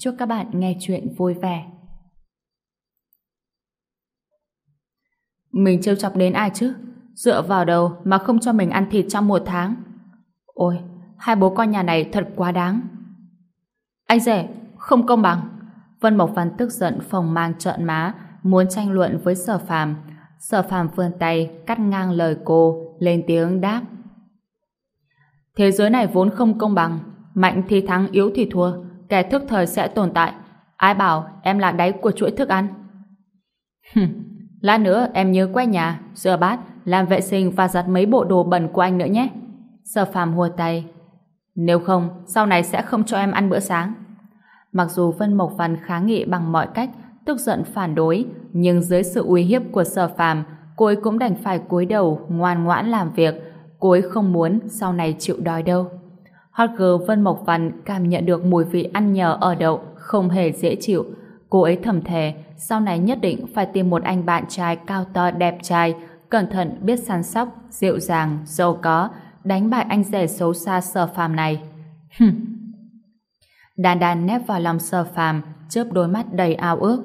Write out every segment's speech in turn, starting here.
Chúc các bạn nghe chuyện vui vẻ. Mình trêu chọc đến ai chứ? Dựa vào đầu mà không cho mình ăn thịt trong một tháng. Ôi, hai bố con nhà này thật quá đáng. Anh rể, không công bằng. Vân Mộc Văn tức giận phòng mang trợn má, muốn tranh luận với sở phàm. Sở phàm vươn tay, cắt ngang lời cô, lên tiếng đáp. Thế giới này vốn không công bằng. Mạnh thì thắng, yếu thì thua kẻ thức thời sẽ tồn tại. Ai bảo em là đáy của chuỗi thức ăn? Lát nữa em nhớ quét nhà, rửa bát, làm vệ sinh và giặt mấy bộ đồ bẩn của anh nữa nhé. Sở phàm hùa tay. Nếu không, sau này sẽ không cho em ăn bữa sáng. Mặc dù Vân Mộc Văn kháng nghị bằng mọi cách, tức giận phản đối, nhưng dưới sự uy hiếp của sở phàm, cô ấy cũng đành phải cúi đầu, ngoan ngoãn làm việc. Cô ấy không muốn sau này chịu đói đâu. Hot girl Vân Mộc Văn cảm nhận được mùi vị ăn nhờ ở đậu không hề dễ chịu. Cô ấy thầm thề sau này nhất định phải tìm một anh bạn trai cao to đẹp trai, cẩn thận biết săn sóc, dịu dàng, giàu có, đánh bại anh rể xấu xa sở phàm này. Đàn đàn nép vào lòng sở phàm, chớp đôi mắt đầy ao ước.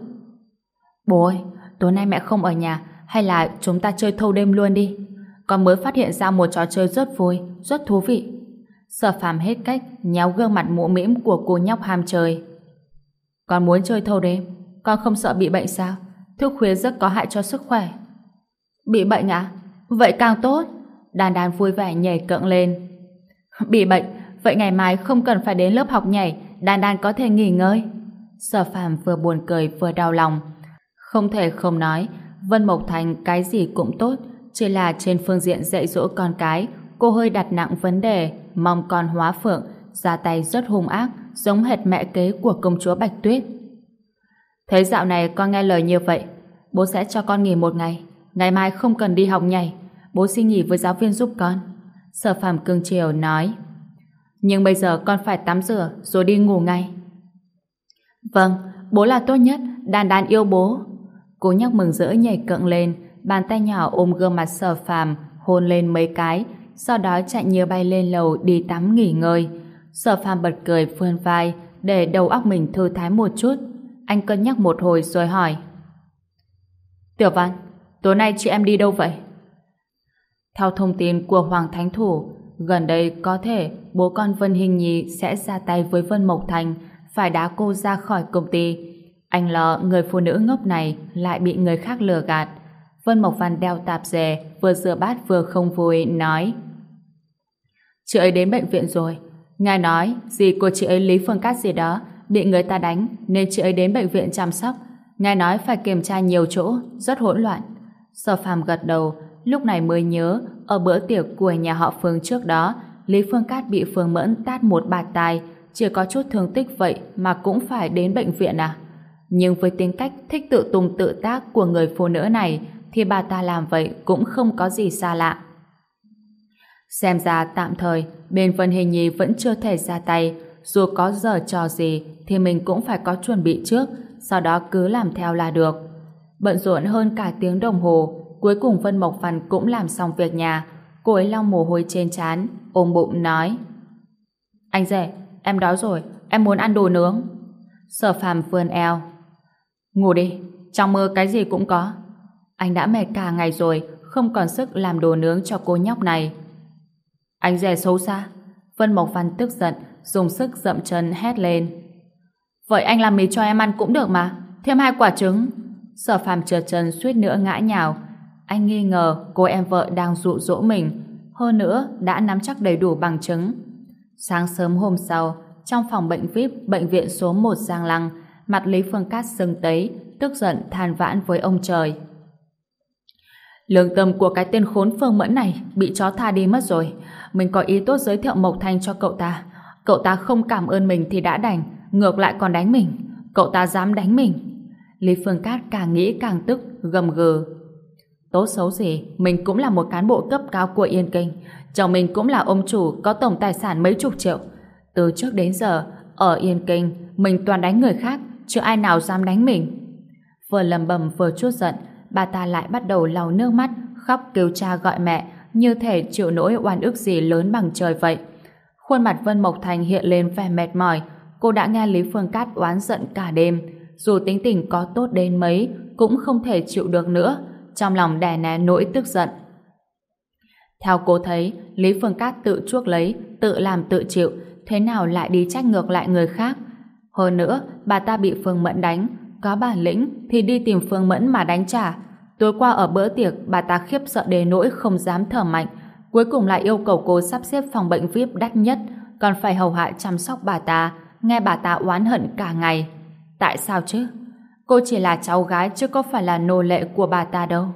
Bố ơi, tối nay mẹ không ở nhà, hay là chúng ta chơi thâu đêm luôn đi? Con mới phát hiện ra một trò chơi rất vui, rất thú vị. Sở phàm hết cách nhéo gương mặt mũ mĩm của cô nhóc ham chơi. Con muốn chơi thâu đêm, con không sợ bị bệnh sao? Thức khuya rất có hại cho sức khỏe. Bị bệnh à? Vậy càng tốt. Đàn đàn vui vẻ nhảy cận lên. Bị bệnh, vậy ngày mai không cần phải đến lớp học nhảy, đàn đàn có thể nghỉ ngơi. Sở phàm vừa buồn cười vừa đau lòng. Không thể không nói, Vân Mộc Thành cái gì cũng tốt, chỉ là trên phương diện dạy dỗ con cái, cô hơi đặt nặng vấn đề mong con hóa phượng ra tay rất hung ác giống hệt mẹ kế của công chúa Bạch Tuyết. Thế dạo này con nghe lời như vậy bố sẽ cho con nghỉ một ngày ngày mai không cần đi học nhảy bố xin nghỉ với giáo viên giúp con. Sở phàm cương triều nói nhưng bây giờ con phải tắm rửa rồi đi ngủ ngay. Vâng, bố là tốt nhất đàn đàn yêu bố. Cô nhóc mừng rỡ nhảy cận lên bàn tay nhỏ ôm gương mặt sở phàm hôn lên mấy cái sau đó chạy như bay lên lầu đi tắm nghỉ ngơi. Sở phàm bật cười vươn vai để đầu óc mình thư thái một chút. Anh cân nhắc một hồi rồi hỏi. Tiểu Văn, tối nay chị em đi đâu vậy? Theo thông tin của Hoàng Thánh Thủ, gần đây có thể bố con Vân Hình Nhi sẽ ra tay với Vân Mộc Thành, phải đá cô ra khỏi công ty. Anh lo người phụ nữ ngốc này lại bị người khác lừa gạt. Vân Mộc Văn đeo tạp dề, vừa rửa bát vừa không vui, nói Chị ấy đến bệnh viện rồi. Ngài nói, gì của chị ấy Lý Phương Cát gì đó, bị người ta đánh, nên chị ấy đến bệnh viện chăm sóc. Ngài nói phải kiểm tra nhiều chỗ, rất hỗn loạn. Sở phàm gật đầu, lúc này mới nhớ, ở bữa tiệc của nhà họ Phương trước đó, Lý Phương Cát bị Phương Mẫn tát một bạt tai, chỉ có chút thương tích vậy mà cũng phải đến bệnh viện à? Nhưng với tính cách thích tự tung tự tác của người phụ nữ này, thì bà ta làm vậy cũng không có gì xa lạ. Xem ra tạm thời, bên Vân Hình Nhi vẫn chưa thể ra tay, dù có giờ trò gì thì mình cũng phải có chuẩn bị trước, sau đó cứ làm theo là được. Bận rộn hơn cả tiếng đồng hồ, cuối cùng Vân Mộc Văn cũng làm xong việc nhà. Cô ấy lau mồ hôi trên trán, ôm bụng nói Anh rể, em đói rồi, em muốn ăn đồ nướng. Sở phàm vươn eo. Ngủ đi, trong mơ cái gì cũng có. Anh đã mệt cả ngày rồi, không còn sức làm đồ nướng cho cô nhóc này. Anh rẻ xấu xa. Vân Mộc Văn tức giận, dùng sức dậm chân hét lên. Vậy anh làm mì cho em ăn cũng được mà. Thêm hai quả trứng. Sở phàm trượt chân suýt nữa ngã nhào. Anh nghi ngờ cô em vợ đang dụ dỗ mình. Hơn nữa, đã nắm chắc đầy đủ bằng chứng. Sáng sớm hôm sau, trong phòng bệnh VIP bệnh viện số 1 Giang Lăng, mặt Lý Phương Cát sưng tấy, tức giận than vãn với ông trời. Lương tâm của cái tên khốn Phương Mẫn này bị chó tha đi mất rồi. Mình có ý tốt giới thiệu Mộc Thanh cho cậu ta. Cậu ta không cảm ơn mình thì đã đành, ngược lại còn đánh mình. Cậu ta dám đánh mình. Lý Phương Cát càng nghĩ càng tức, gầm gừ. Tốt xấu gì, mình cũng là một cán bộ cấp cao của Yên Kinh. Chồng mình cũng là ông chủ có tổng tài sản mấy chục triệu. Từ trước đến giờ, ở Yên Kinh, mình toàn đánh người khác, chứ ai nào dám đánh mình. Vừa lầm bầm vừa chút giận, bà ta lại bắt đầu lau nước mắt, khóc kêu cha gọi mẹ, như thể chịu nỗi oan ức gì lớn bằng trời vậy. Khuôn mặt Vân Mộc Thành hiện lên vẻ mệt mỏi, cô đã nghe Lý Phương Cát oán giận cả đêm, dù tính tình có tốt đến mấy, cũng không thể chịu được nữa, trong lòng đè nén nỗi tức giận. Theo cô thấy, Lý Phương Cát tự chuốc lấy, tự làm tự chịu, thế nào lại đi trách ngược lại người khác? Hơn nữa, bà ta bị Phương Mẫn đánh, có bản lĩnh thì đi tìm Phương Mẫn mà đánh trả. Tối qua ở bữa tiệc, bà ta khiếp sợ đến nỗi không dám thở mạnh, cuối cùng lại yêu cầu cô sắp xếp phòng bệnh VIP đắt nhất, còn phải hầu hạ chăm sóc bà ta, nghe bà ta oán hận cả ngày. Tại sao chứ? Cô chỉ là cháu gái chứ có phải là nô lệ của bà ta đâu.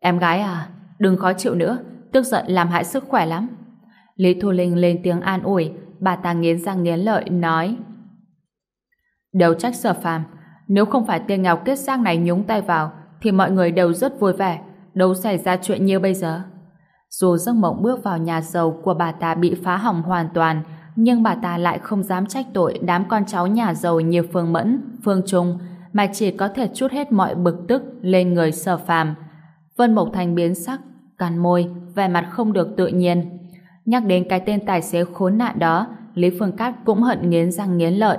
Em gái à, đừng khó chịu nữa, tức giận làm hại sức khỏe lắm. Lý Thu Linh lên tiếng an ủi, bà ta nghiến răng nghiến lợi, nói Đều trách sở phàm, nếu không phải tên nghèo kết xác này nhúng tay vào, thì mọi người đều rất vui vẻ, đâu xảy ra chuyện như bây giờ. Dù giấc mộng bước vào nhà giàu của bà ta bị phá hỏng hoàn toàn, nhưng bà ta lại không dám trách tội đám con cháu nhà giàu như Phương Mẫn, Phương Trung, mà chỉ có thể chút hết mọi bực tức lên người sở phàm. Vân Mộc Thành biến sắc, cắn môi, vẻ mặt không được tự nhiên. Nhắc đến cái tên tài xế khốn nạn đó, Lý Phương Cát cũng hận nghiến răng nghiến lợi.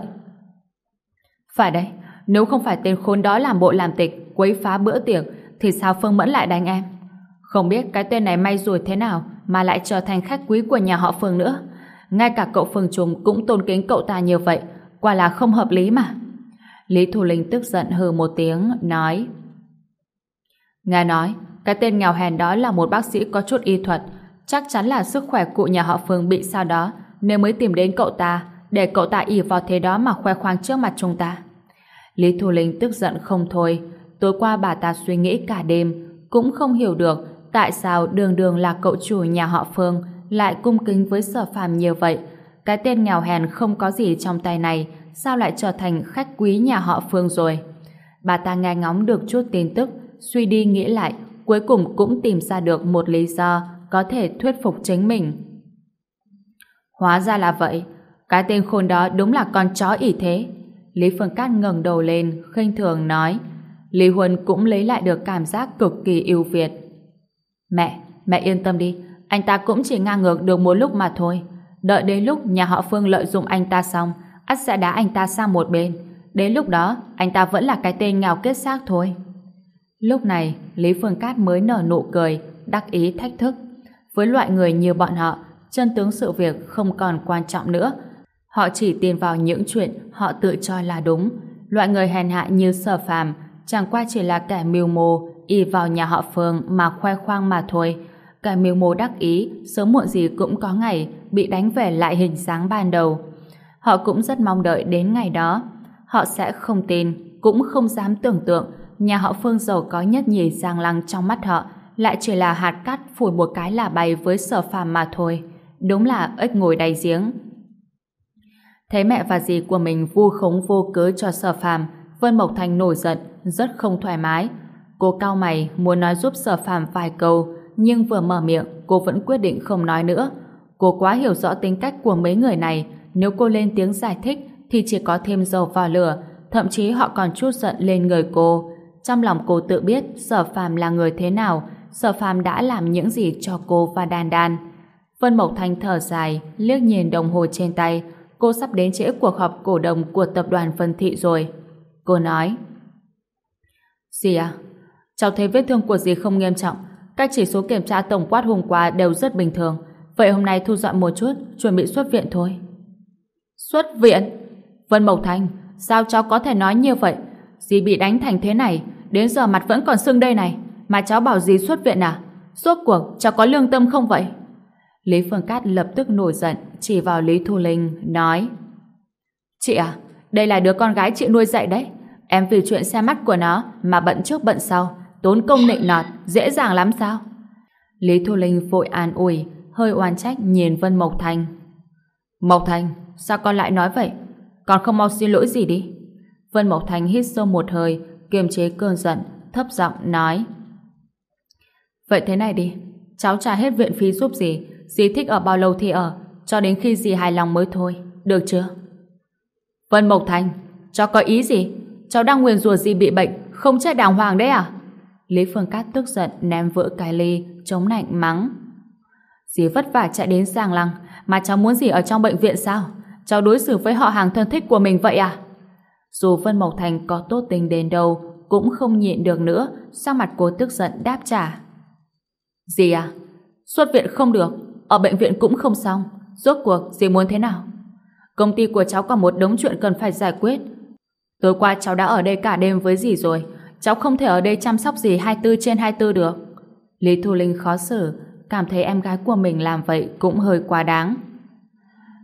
Phải đấy, nếu không phải tên khốn đó làm bộ làm tịch, quấy phá bữa tiệc, thì sao Phương Mẫn lại đánh em? Không biết cái tên này may rủi thế nào mà lại trở thành khách quý của nhà họ Phương nữa. Ngay cả cậu Phương Trung cũng tôn kính cậu ta như vậy, quả là không hợp lý mà. Lý Thù Linh tức giận hừ một tiếng, nói Nghe nói, cái tên nghèo hèn đó là một bác sĩ có chút y thuật, chắc chắn là sức khỏe cụ nhà họ Phương bị sao đó, nên mới tìm đến cậu ta, để cậu ta ỉ vào thế đó mà khoe khoang trước mặt chúng ta. Lý Thu Linh tức giận không thôi, tối qua bà ta suy nghĩ cả đêm, cũng không hiểu được tại sao đường đường là cậu chủ nhà họ Phương lại cung kính với sở phàm như vậy. Cái tên nghèo hèn không có gì trong tay này, sao lại trở thành khách quý nhà họ Phương rồi? Bà ta nghe ngóng được chút tin tức, suy đi nghĩ lại, cuối cùng cũng tìm ra được một lý do có thể thuyết phục chính mình. Hóa ra là vậy, cái tên khôn đó đúng là con chó ỷ thế. Lý Phương Cát ngẩng đầu lên, khinh thường nói. Lý Huân cũng lấy lại được cảm giác cực kỳ ưu việt. Mẹ, mẹ yên tâm đi, anh ta cũng chỉ ngang ngược được một lúc mà thôi. Đợi đến lúc nhà họ Phương lợi dụng anh ta xong, ắt sẽ đá anh ta sang một bên. Đến lúc đó, anh ta vẫn là cái tên nghèo kết xác thôi. Lúc này, Lý Phương Cát mới nở nụ cười, đắc ý thách thức. Với loại người như bọn họ, chân tướng sự việc không còn quan trọng nữa. Họ chỉ tin vào những chuyện họ tự cho là đúng. Loại người hèn hạ như sở phàm, chẳng qua chỉ là kẻ mưu mô, y vào nhà họ Phương mà khoe khoang mà thôi. Kẻ mưu mô đắc ý, sớm muộn gì cũng có ngày bị đánh về lại hình dáng ban đầu. Họ cũng rất mong đợi đến ngày đó. Họ sẽ không tin, cũng không dám tưởng tượng nhà họ Phương giàu có nhất nhì giang lăng trong mắt họ lại chỉ là hạt cát phủi một cái là bay với sở phàm mà thôi. Đúng là ếch ngồi đầy giếng. Thấy mẹ và dì của mình vu khống vô cớ cho sở phàm, Vân Mộc Thành nổi giận, rất không thoải mái. Cô cao mày muốn nói giúp sở phàm vài câu, nhưng vừa mở miệng, cô vẫn quyết định không nói nữa. Cô quá hiểu rõ tính cách của mấy người này, nếu cô lên tiếng giải thích thì chỉ có thêm dầu vào lửa, thậm chí họ còn chút giận lên người cô. Trong lòng cô tự biết sở phàm là người thế nào, sở phàm đã làm những gì cho cô và Đan Đan. Vân Mộc Thanh thở dài, liếc nhìn đồng hồ trên tay, cô sắp đến trễ cuộc họp cổ đồng của tập đoàn Vân Thị rồi. Cô nói, Dì à, cháu thấy vết thương của dì không nghiêm trọng, các chỉ số kiểm tra tổng quát hôm qua đều rất bình thường, vậy hôm nay thu dọn một chút, chuẩn bị xuất viện thôi. Xuất viện? Vân Mộc Thanh, sao cháu có thể nói như vậy? Dì bị đánh thành thế này, đến giờ mặt vẫn còn sưng đây này, mà cháu bảo dì xuất viện à? Suốt cuộc, cháu có lương tâm không vậy? Lý Phương Cát lập tức nổi giận, chỉ vào Lý Thu Linh, nói Chị à, đây là đứa con gái chị nuôi dạy đấy. Em vì chuyện xe mắt của nó mà bận trước bận sau, tốn công nịnh nọt, dễ dàng lắm sao? Lý Thu Linh vội an ủi, hơi oan trách nhìn Vân Mộc Thành. Mộc Thành, sao con lại nói vậy? Con không mau xin lỗi gì đi. Vân Mộc Thành hít sâu một hơi, kiềm chế cơn giận, thấp giọng nói. Vậy thế này đi, cháu trả hết viện phí giúp gì dì thích ở bao lâu thì ở, cho đến khi dì hài lòng mới thôi, được chưa? Vân Mộc Thành, cháu có ý gì? Cháu đang nguyền rủa gì bị bệnh, không chết đàng hoàng đấy à? Lý Phương Cát tức giận ném vỡ cái ly, chống nạnh mắng. Dì vất vả chạy đến Giang Lăng, mà cháu muốn gì ở trong bệnh viện sao? Cháu đối xử với họ hàng thân thích của mình vậy à? Dù Vân Mộc Thành có tốt tình đến đâu, cũng không nhịn được nữa, sang mặt cô tức giận đáp trả. Dì à? Xuất viện không được, ở bệnh viện cũng không xong. Rốt cuộc, dì muốn thế nào? Công ty của cháu có một đống chuyện cần phải giải quyết. Tối qua cháu đã ở đây cả đêm với dì rồi, cháu không thể ở đây chăm sóc dì 24 trên 24 được. Lý Thu Linh khó xử, cảm thấy em gái của mình làm vậy cũng hơi quá đáng.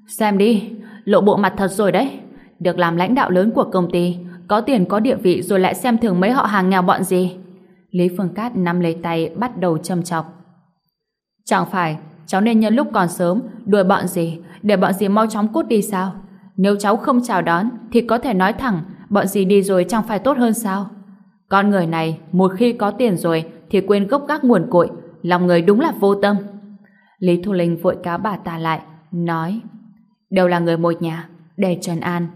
Xem đi, lộ bộ mặt thật rồi đấy. Được làm lãnh đạo lớn của công ty, có tiền có địa vị rồi lại xem thường mấy họ hàng nghèo bọn gì. Lý Phương Cát nắm lấy tay bắt đầu châm chọc. Chẳng phải, cháu nên nhân lúc còn sớm đuổi bọn gì, để bọn gì mau chóng cút đi sao? Nếu cháu không chào đón, thì có thể nói thẳng, bọn gì đi rồi chẳng phải tốt hơn sao? Con người này, một khi có tiền rồi, thì quên gốc gác nguồn cội, lòng người đúng là vô tâm. Lý Thu Linh vội cáo bà ta lại, nói Đều là người một nhà, để trần an.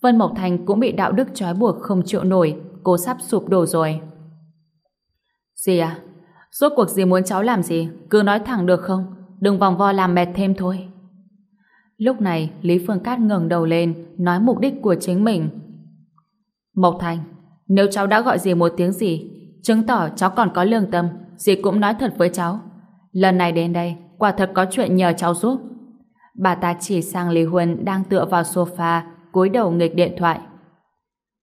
Vân Mộc Thành cũng bị đạo đức trói buộc không chịu nổi, cô sắp sụp đổ rồi. Gì à? Rốt cuộc gì muốn cháu làm gì? Cứ nói thẳng được không? Đừng vòng vo làm mệt thêm thôi. Lúc này, Lý Phương Cát ngẩng đầu lên, nói mục đích của chính mình. Mộc Thành, nếu cháu đã gọi gì một tiếng gì, chứng tỏ cháu còn có lương tâm, dì cũng nói thật với cháu. Lần này đến đây, quả thật có chuyện nhờ cháu giúp. Bà ta chỉ sang Lý Huân đang tựa vào sofa, cúi đầu nghịch điện thoại.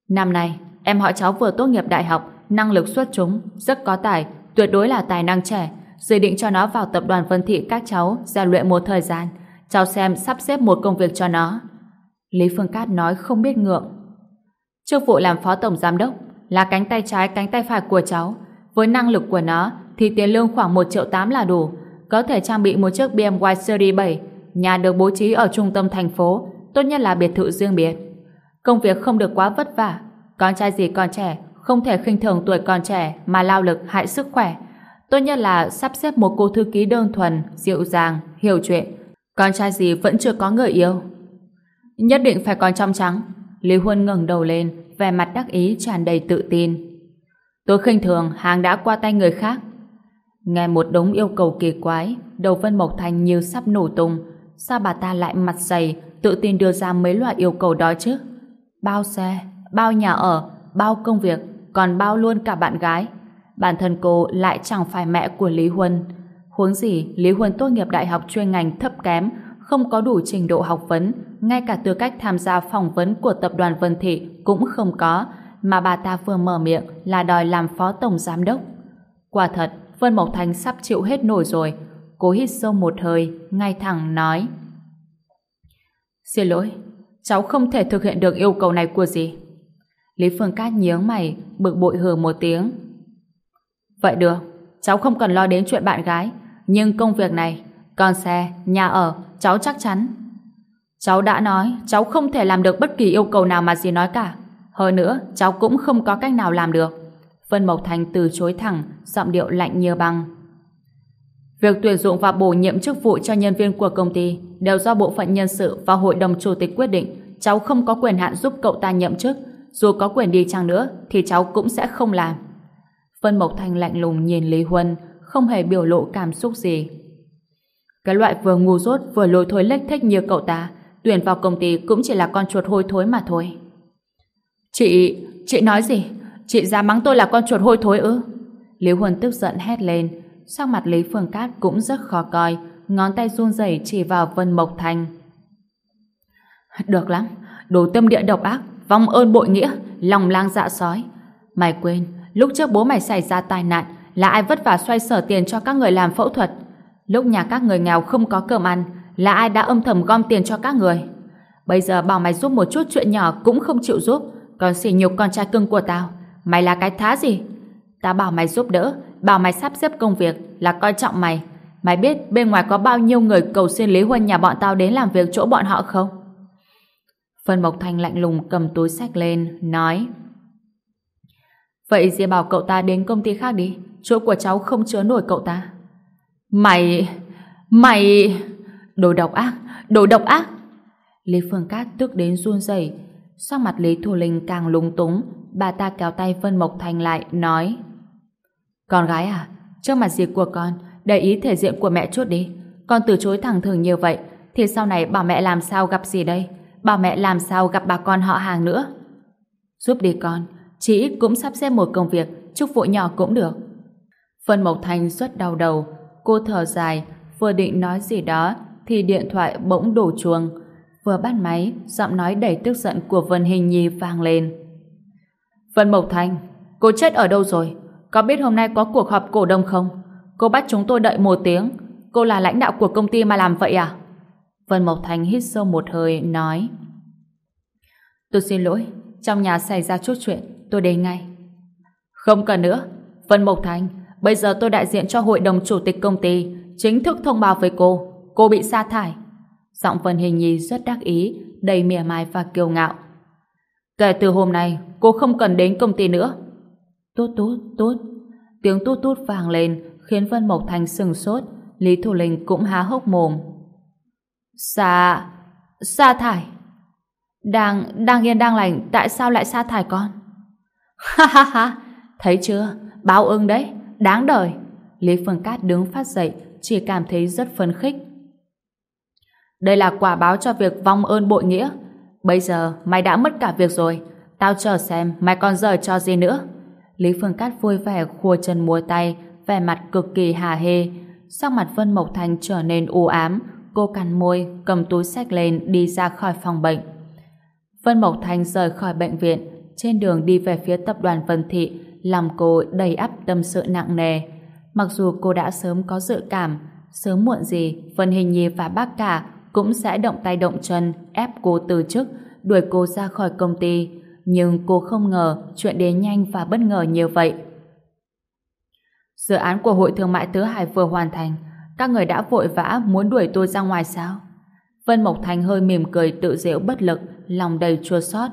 Năm nay, em họ cháu vừa tốt nghiệp đại học, năng lực xuất chúng, rất có tài, tuyệt đối là tài năng trẻ. Dự định cho nó vào tập đoàn Vân Thị các cháu, rèn luyện một thời gian. Cháu xem sắp xếp một công việc cho nó. Lý Phương Cát nói không biết ngượng. Chức vụ làm phó tổng giám đốc là cánh tay trái cánh tay phải của cháu. Với năng lực của nó thì tiền lương khoảng 1 triệu 8 là đủ. Có thể trang bị một chiếc BMW Series 7 nhà được bố trí ở trung tâm thành phố tốt nhất là biệt thự riêng biệt. Công việc không được quá vất vả. Con trai gì còn trẻ, không thể khinh thường tuổi còn trẻ mà lao lực hại sức khỏe. Tốt nhất là sắp xếp một cô thư ký đơn thuần, dịu dàng, hiểu chuyện. Con trai gì vẫn chưa có người yêu. Nhất định phải còn trong trắng. Lý Huân ngẩng đầu lên, vẻ mặt đắc ý tràn đầy tự tin. Tôi khinh thường hàng đã qua tay người khác. Nghe một đống yêu cầu kỳ quái, đầu Vân Mộc Thành như sắp nổ tung. Sao bà ta lại mặt dày, tự tin đưa ra mấy loại yêu cầu đó chứ? Bao xe, bao nhà ở, bao công việc, còn bao luôn cả bạn gái. Bản thân cô lại chẳng phải mẹ của Lý Huân. Huống gì, Lý Huân tốt nghiệp đại học chuyên ngành thấp kém, không có đủ trình độ học vấn, ngay cả tư cách tham gia phỏng vấn của tập đoàn Vân Thị cũng không có, mà bà ta vừa mở miệng là đòi làm phó tổng giám đốc. Quả thật, Vân Mộc Thành sắp chịu hết nổi rồi. cố hít sâu một hơi, ngay thẳng nói. Xin lỗi, cháu không thể thực hiện được yêu cầu này của gì. Lý Phương Cát nhướng mày, bực bội hừ một tiếng. Vậy được, cháu không cần lo đến chuyện bạn gái, nhưng công việc này, con xe, nhà ở, cháu chắc chắn. Cháu đã nói, cháu không thể làm được bất kỳ yêu cầu nào mà dì nói cả. Hơn nữa, cháu cũng không có cách nào làm được. Vân Mộc Thành từ chối thẳng, giọng điệu lạnh như băng. Việc tuyển dụng và bổ nhiệm chức vụ cho nhân viên của công ty đều do bộ phận nhân sự và hội đồng chủ tịch quyết định. Cháu không có quyền hạn giúp cậu ta nhậm chức. Dù có quyền đi chăng nữa, thì cháu cũng sẽ không làm. Vân Mộc Thành lạnh lùng nhìn Lý Huân, không hề biểu lộ cảm xúc gì. Cái loại vừa ngu dốt vừa lôi thôi lếch thích như cậu ta, tuyển vào công ty cũng chỉ là con chuột hôi thối mà thôi. Chị, chị nói gì? Chị ra mắng tôi là con chuột hôi thối ư? Lý Huân tức giận hét lên, sắc mặt Lý Phương Cát cũng rất khó coi, ngón tay run rẩy chỉ vào Vân Mộc Thành. Được lắm, đồ tâm địa độc ác, vong ơn bội nghĩa, lòng lang dạ sói. Mày quên, lúc trước bố mày xảy ra tai nạn là ai vất vả xoay sở tiền cho các người làm phẫu thuật. Lúc nhà các người nghèo không có cơm ăn là ai đã âm thầm gom tiền cho các người. Bây giờ bảo mày giúp một chút chuyện nhỏ cũng không chịu giúp, còn xỉ nhục con trai cưng của tao. Mày là cái thá gì? Tao bảo mày giúp đỡ, bảo mày sắp xếp công việc là coi trọng mày. Mày biết bên ngoài có bao nhiêu người cầu xin Lý Huân nhà bọn tao đến làm việc chỗ bọn họ không? Phân Mộc Thanh lạnh lùng cầm túi sách lên, nói Vậy Diệp bảo cậu ta đến công ty khác đi, chỗ của cháu không chứa nổi cậu ta. Mày... Mày... Đồ độc ác, đồ độc ác! Lý Phương Cát tức đến run rẩy Sắc mặt Lý Thu Linh càng lúng túng, bà ta kéo tay Vân Mộc Thành lại, nói Con gái à, trước mặt gì của con, để ý thể diện của mẹ chút đi. Con từ chối thẳng thừng như vậy, thì sau này bảo mẹ làm sao gặp gì đây? Bảo mẹ làm sao gặp bà con họ hàng nữa? Giúp đi con, chỉ ít cũng sắp xếp một công việc, chúc vụ nhỏ cũng được. Vân Mộc Thanh rất đau đầu, cô thở dài, vừa định nói gì đó, thì điện thoại bỗng đổ chuông. Vừa bắt máy, giọng nói đầy tức giận của Vân Hình Nhi vang lên. Vân Mộc Thanh, cô chết ở đâu rồi? Có biết hôm nay có cuộc họp cổ đông không? Cô bắt chúng tôi đợi một tiếng. Cô là lãnh đạo của công ty mà làm vậy à? Vân Mộc Thanh hít sâu một hơi, nói Tôi xin lỗi, trong nhà xảy ra chút chuyện, tôi đến ngay. Không cần nữa. Vân Mộc Thành, bây giờ tôi đại diện cho hội đồng chủ tịch công ty, chính thức thông báo với cô, cô bị sa thải. Giọng Vân Hình Nhi rất đắc ý, đầy mỉa mai và kiêu ngạo. Kể từ hôm nay, cô không cần đến công ty nữa. Tốt tốt, tốt. Tiếng tút tút vang lên, khiến Vân Mộc Thành sừng sốt, Lý Thủ Linh cũng há hốc mồm. Sa... sa thải. Đang, đang yên đang lành, tại sao lại sa thải con? Ha ha ha, thấy chưa? Báo ưng đấy, đáng đời. Lý Phương Cát đứng phát dậy, chỉ cảm thấy rất phấn khích. Đây là quả báo cho việc vong ơn bội nghĩa. Bây giờ mày đã mất cả việc rồi. Tao chờ xem mày còn giờ cho gì nữa. Lý Phương Cát vui vẻ khua chân múa tay, vẻ mặt cực kỳ hà hê. Sắc mặt Vân Mộc Thành trở nên u ám, cô cắn môi, cầm túi sách lên đi ra khỏi phòng bệnh. Vân Mộc Thành rời khỏi bệnh viện, trên đường đi về phía tập đoàn Vân Thị, lòng cô đầy ắp tâm sự nặng nề. Mặc dù cô đã sớm có dự cảm, sớm muộn gì Vân Hình Nhi và bác cả cũng sẽ động tay động chân ép cô từ chức, đuổi cô ra khỏi công ty. Nhưng cô không ngờ chuyện đến nhanh và bất ngờ như vậy. Dự án của Hội Thương mại Tứ Hải vừa hoàn thành, các người đã vội vã muốn đuổi tôi ra ngoài sao? Vân Mộc Thành hơi mỉm cười tự dễu bất lực, lòng đầy chua xót.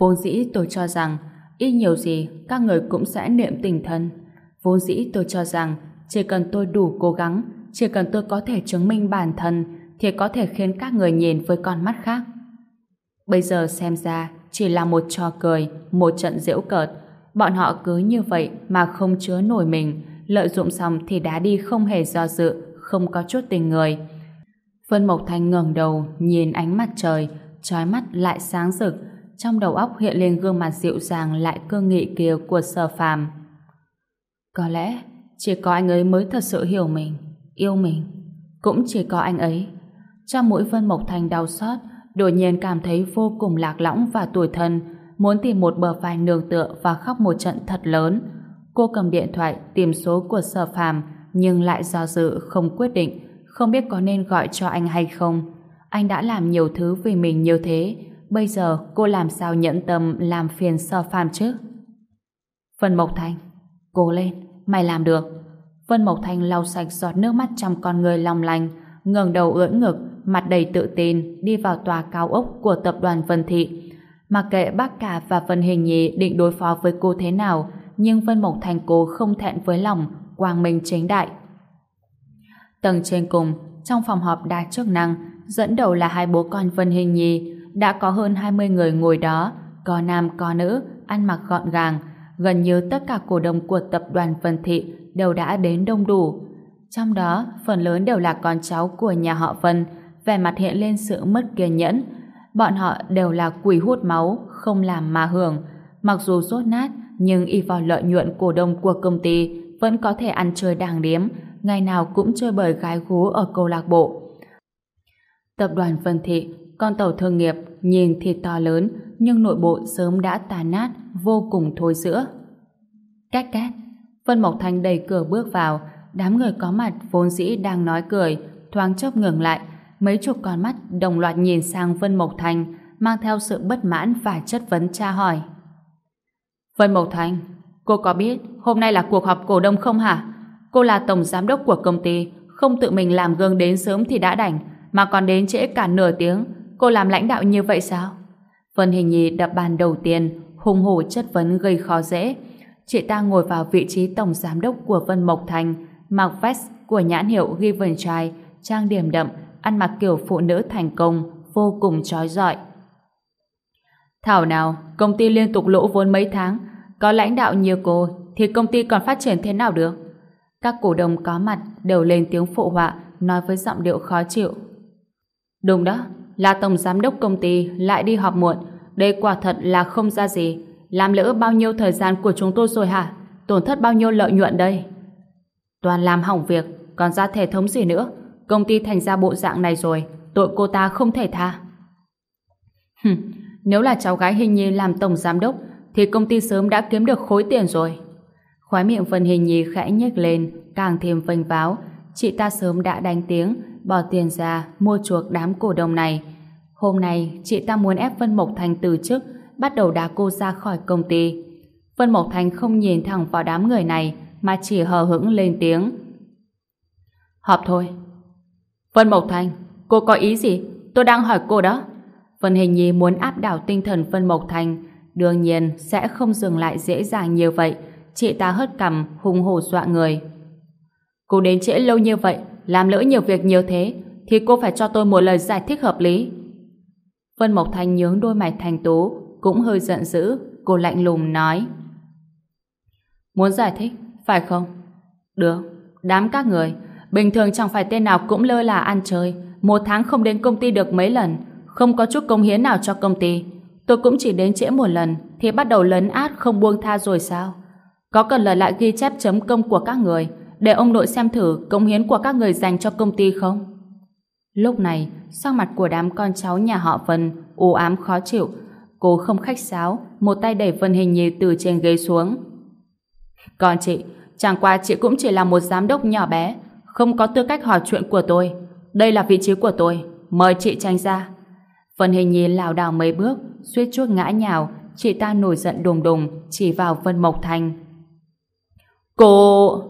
Vốn dĩ tôi cho rằng, ít nhiều gì các người cũng sẽ niệm tình thân. Vốn dĩ tôi cho rằng, chỉ cần tôi đủ cố gắng, chỉ cần tôi có thể chứng minh bản thân, thì có thể khiến các người nhìn với con mắt khác. Bây giờ xem ra chỉ là một trò cười, một trận giễu cợt. Bọn họ cứ như vậy mà không chứa nổi mình, lợi dụng xong thì đá đi không hề do dự, không có chút tình người. Vân Mộc Thanh ngẩng đầu, nhìn ánh mặt trời, trói mắt lại sáng rực, trong đầu óc hiện lên gương mặt dịu dàng lại cương nghị kia của Sở Phàm. Có lẽ chỉ có anh ấy mới thật sự hiểu mình, yêu mình. Cũng chỉ có anh ấy trong mũi Vân Mộc Thành đau xót, đột nhiên cảm thấy vô cùng lạc lõng và tủi thân, muốn tìm một bờ vai nương tựa và khóc một trận thật lớn. Cô cầm điện thoại tìm số của Sở Phàm, nhưng lại do dự không quyết định, không biết có nên gọi cho anh hay không. Anh đã làm nhiều thứ vì mình như thế, bây giờ cô làm sao nhẫn tâm làm phiền Sở Phàm chứ? Vân Mộc Thành, cố lên, mày làm được. Vân Mộc Thành lau sạch giọt nước mắt trong con người long lành, ngẩng đầu ưỡn ngực, mặt đầy tự tin đi vào tòa cao ốc của tập đoàn Vân Thị. Mặc kệ bác cả và Vân Hình Nhi định đối phó với cô thế nào, nhưng Vân Mộc Thành cô không thẹn với lòng, quang minh chính đại. Tầng trên cùng, trong phòng họp đa chức năng, dẫn đầu là hai bố con Vân Hình Nhi, đã có hơn 20 người ngồi đó, có nam có nữ, ăn mặc gọn gàng, gần như tất cả cổ đông của tập đoàn Vân Thị đều đã đến đông đủ. Trong đó, phần lớn đều là con cháu của nhà họ Vân, vẻ mặt hiện lên sự mất kiên nhẫn. Bọn họ đều là quỷ hút máu, không làm mà hưởng. Mặc dù rốt nát, nhưng y vào lợi nhuận cổ đông của công ty vẫn có thể ăn chơi đàng điếm, ngày nào cũng chơi bời gái gú ở câu lạc bộ. Tập đoàn Vân Thị, con tàu thương nghiệp, nhìn thì to lớn, nhưng nội bộ sớm đã tàn nát, vô cùng thối rữa Cách két, Vân Mộc Thanh đẩy cửa bước vào, đám người có mặt vốn dĩ đang nói cười, thoáng chốc ngừng lại, mấy chục con mắt đồng loạt nhìn sang Vân Mộc Thành, mang theo sự bất mãn và chất vấn tra hỏi. Vân Mộc Thành, cô có biết hôm nay là cuộc họp cổ đông không hả? Cô là tổng giám đốc của công ty, không tự mình làm gương đến sớm thì đã đành, mà còn đến trễ cả nửa tiếng. Cô làm lãnh đạo như vậy sao? Vân Hình Nhi đập bàn đầu tiên, hung hổ chất vấn gây khó dễ. Chị ta ngồi vào vị trí tổng giám đốc của Vân Mộc Thành, mặc vest của nhãn hiệu Givenchy, trang điểm đậm, ăn mặc kiểu phụ nữ thành công, vô cùng trói giỏi. Thảo nào, công ty liên tục lỗ vốn mấy tháng, có lãnh đạo như cô thì công ty còn phát triển thế nào được? Các cổ đông có mặt đều lên tiếng phụ họa, nói với giọng điệu khó chịu. Đúng đó, là tổng giám đốc công ty lại đi họp muộn, đây quả thật là không ra gì. Làm lỡ bao nhiêu thời gian của chúng tôi rồi hả? Tổn thất bao nhiêu lợi nhuận đây? Toàn làm hỏng việc, còn ra thể thống gì nữa? Công ty thành ra bộ dạng này rồi, tội cô ta không thể tha. Hừm, nếu là cháu gái Hình Nhi làm tổng giám đốc, thì công ty sớm đã kiếm được khối tiền rồi. Khóe miệng Vân Hình Nhi khẽ nhếch lên, càng thêm vênh váo. Chị ta sớm đã đánh tiếng, bỏ tiền ra, mua chuộc đám cổ đông này. Hôm nay, chị ta muốn ép Vân Mộc Thành từ chức, bắt đầu đá cô ra khỏi công ty. Vân Mộc Thành không nhìn thẳng vào đám người này, mà chỉ hờ hững lên tiếng. Họp thôi. Vân Mộc Thành, cô có ý gì? Tôi đang hỏi cô đó. Vân Hình Nhi muốn áp đảo tinh thần Vân Mộc Thành, đương nhiên sẽ không dừng lại dễ dàng như vậy. Chị ta hất cằm, hung hổ dọa người. Cô đến trễ lâu như vậy, làm lỡ nhiều việc nhiều thế, thì cô phải cho tôi một lời giải thích hợp lý. Vân Mộc Thanh nhướng đôi mày thành tú, cũng hơi giận dữ, cô lạnh lùng nói. Muốn giải thích, phải không? Được, đám các người, bình thường chẳng phải tên nào cũng lơ là ăn chơi, một tháng không đến công ty được mấy lần, không có chút công hiến nào cho công ty. Tôi cũng chỉ đến trễ một lần, thì bắt đầu lấn át không buông tha rồi sao? Có cần lời lại ghi chép chấm công của các người, để ông nội xem thử công hiến của các người dành cho công ty không? Lúc này, sắc mặt của đám con cháu nhà họ Vân u ám khó chịu. Cô không khách sáo, một tay đẩy Vân Hình Nhi từ trên ghế xuống. Còn chị, chẳng qua chị cũng chỉ là một giám đốc nhỏ bé, không có tư cách hỏi chuyện của tôi. Đây là vị trí của tôi, mời chị tranh ra. Vân Hình Nhi lảo đảo mấy bước, suýt chút ngã nhào, chị ta nổi giận đùng đùng, chỉ vào Vân Mộc Thành. Cô...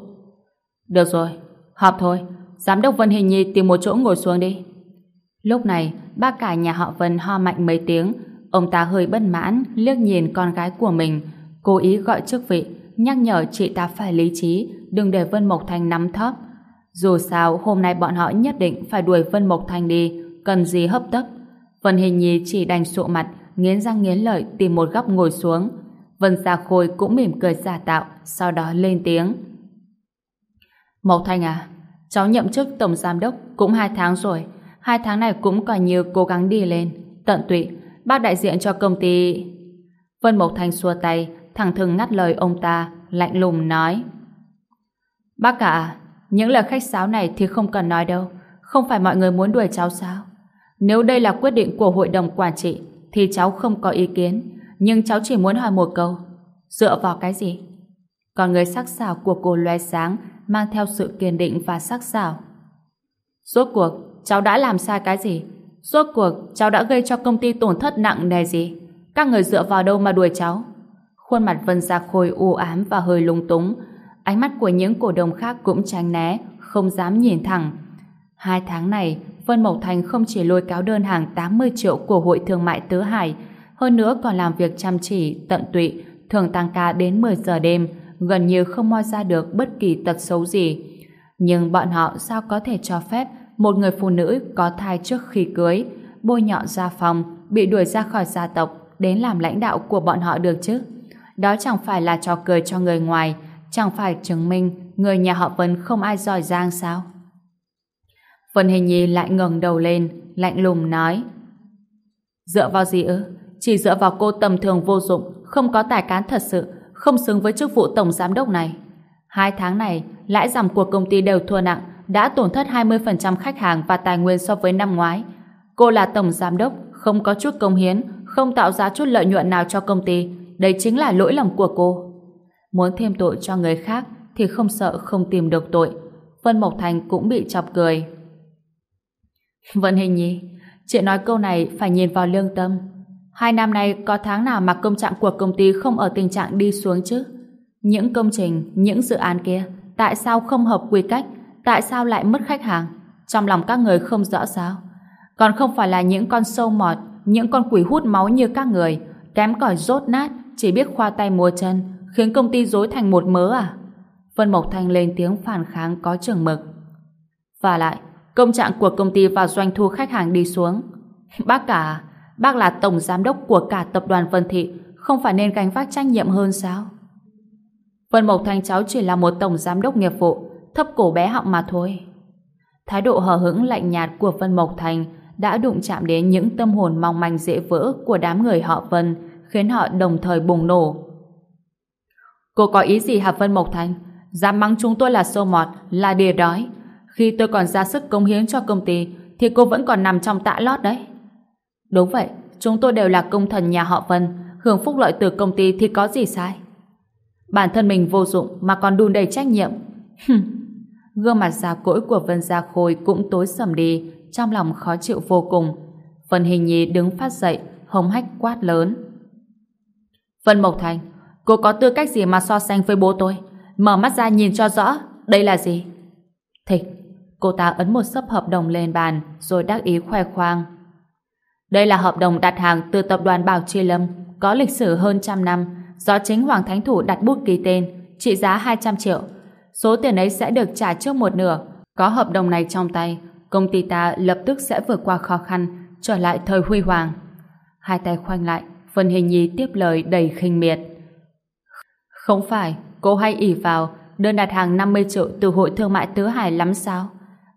Được rồi, họp thôi. Giám đốc Vân Hình Nhi tìm một chỗ ngồi xuống đi. Lúc này, ba cả nhà họ Vân ho mạnh mấy tiếng. Ông ta hơi bất mãn, liếc nhìn con gái của mình, cố ý gọi chức vị, nhắc nhở chị ta phải lý trí, đừng để Vân Mộc Thành nắm thóp. Dù sao, hôm nay bọn họ nhất định phải đuổi Vân Mộc Thành đi, cần gì hấp tấp. Vân Hình Nhi chỉ đành sụ mặt, nghiến răng nghiến lợi tìm một góc ngồi xuống. Vân Gia Khôi cũng mỉm cười giả tạo, sau đó lên tiếng. Mộc Thanh à, cháu nhậm chức tổng giám đốc cũng hai tháng rồi. Hai tháng này cũng coi như cố gắng đi lên. Tận tụy, bác đại diện cho công ty... Vân Mộc Thanh xua tay, thẳng thừng ngắt lời ông ta, lạnh lùng nói. Bác cả à, những lời khách sáo này thì không cần nói đâu. Không phải mọi người muốn đuổi cháu sao? Nếu đây là quyết định của hội đồng quản trị, thì cháu không có ý kiến. Nhưng cháu chỉ muốn hỏi một câu. Dựa vào cái gì? Còn người sắc sảo của cô loe sáng mang theo sự kiên định và sắc sảo. Rốt cuộc, cháu đã làm sai cái gì? Rốt cuộc, cháu đã gây cho công ty tổn thất nặng nề gì? Các người dựa vào đâu mà đuổi cháu? Khuôn mặt Vân Gia Khôi u ám và hơi lung túng. Ánh mắt của những cổ đông khác cũng tránh né, không dám nhìn thẳng. Hai tháng này, Vân Mộc Thành không chỉ lôi cáo đơn hàng 80 triệu của Hội Thương mại Tứ Hải, hơn nữa còn làm việc chăm chỉ, tận tụy, thường tăng ca đến 10 giờ đêm, gần như không moi ra được bất kỳ tật xấu gì. Nhưng bọn họ sao có thể cho phép một người phụ nữ có thai trước khi cưới, bôi nhọ gia phòng, bị đuổi ra khỏi gia tộc, đến làm lãnh đạo của bọn họ được chứ? Đó chẳng phải là trò cười cho người ngoài, chẳng phải chứng minh người nhà họ Vân không ai giỏi giang sao? Vân Hình Nhi lại ngẩng đầu lên, lạnh lùng nói Dựa vào gì ư? Chỉ dựa vào cô tầm thường vô dụng, không có tài cán thật sự, không xứng với chức vụ tổng giám đốc này. Hai tháng này, lãi giảm của công ty đều thua nặng, đã tổn thất 20% khách hàng và tài nguyên so với năm ngoái. Cô là tổng giám đốc, không có chút công hiến, không tạo ra chút lợi nhuận nào cho công ty. Đây chính là lỗi lầm của cô. Muốn thêm tội cho người khác thì không sợ không tìm được tội. Vân Mộc Thành cũng bị chọc cười. vân hình nhi, chị nói câu này phải nhìn vào lương tâm. Hai năm nay có tháng nào mà công trạng của công ty không ở tình trạng đi xuống chứ? Những công trình, những dự án kia, tại sao không hợp quy cách? Tại sao lại mất khách hàng? Trong lòng các người không rõ sao? Còn không phải là những con sâu mọt, những con quỷ hút máu như các người, kém cỏi rốt nát, chỉ biết khoa tay múa chân, khiến công ty dối thành một mớ à? Vân Mộc Thanh lên tiếng phản kháng có chừng mực. Và lại, công trạng của công ty và doanh thu khách hàng đi xuống. Bác cả, bác là tổng giám đốc của cả tập đoàn Vân Thị, không phải nên gánh vác trách nhiệm hơn sao? Vân Mộc Thanh cháu chỉ là một tổng giám đốc nghiệp vụ, thấp cổ bé họng mà thôi. Thái độ hờ hững lạnh nhạt của Vân Mộc Thành đã đụng chạm đến những tâm hồn mong manh dễ vỡ của đám người họ Vân, khiến họ đồng thời bùng nổ. Cô có ý gì hả Vân Mộc Thành? Dám mắng chúng tôi là sâu mọt, là đìa đói. Khi tôi còn ra sức công hiến cho công ty, thì cô vẫn còn nằm trong tã lót đấy. Đúng vậy, chúng tôi đều là công thần nhà họ Vân, hưởng phúc lợi từ công ty thì có gì sai? Bản thân mình vô dụng mà còn đùn đầy trách nhiệm. Gương mặt già cỗi của Vân Gia Khôi cũng tối sầm đi, trong lòng khó chịu vô cùng. Vân Hình Nhi đứng phát dậy, hống hách quát lớn. Vân Mộc Thành, cô có tư cách gì mà so sánh với bố tôi? Mở mắt ra nhìn cho rõ, đây là gì? Thịch, cô ta ấn một sấp hợp đồng lên bàn, rồi đắc ý khoe khoang. Đây là hợp đồng đặt hàng từ tập đoàn Bảo Chi Lâm, có lịch sử hơn trăm năm, do chính Hoàng Thánh Thủ đặt bút ký tên, trị giá 200 triệu. Số tiền ấy sẽ được trả trước một nửa. Có hợp đồng này trong tay, công ty ta lập tức sẽ vượt qua khó khăn, trở lại thời huy hoàng. Hai tay khoanh lại, Vân Hình Nhi tiếp lời đầy khinh miệt. Không phải, cô hay ỉ vào đơn đặt hàng 50 triệu từ Hội Thương mại Tứ Hải lắm sao?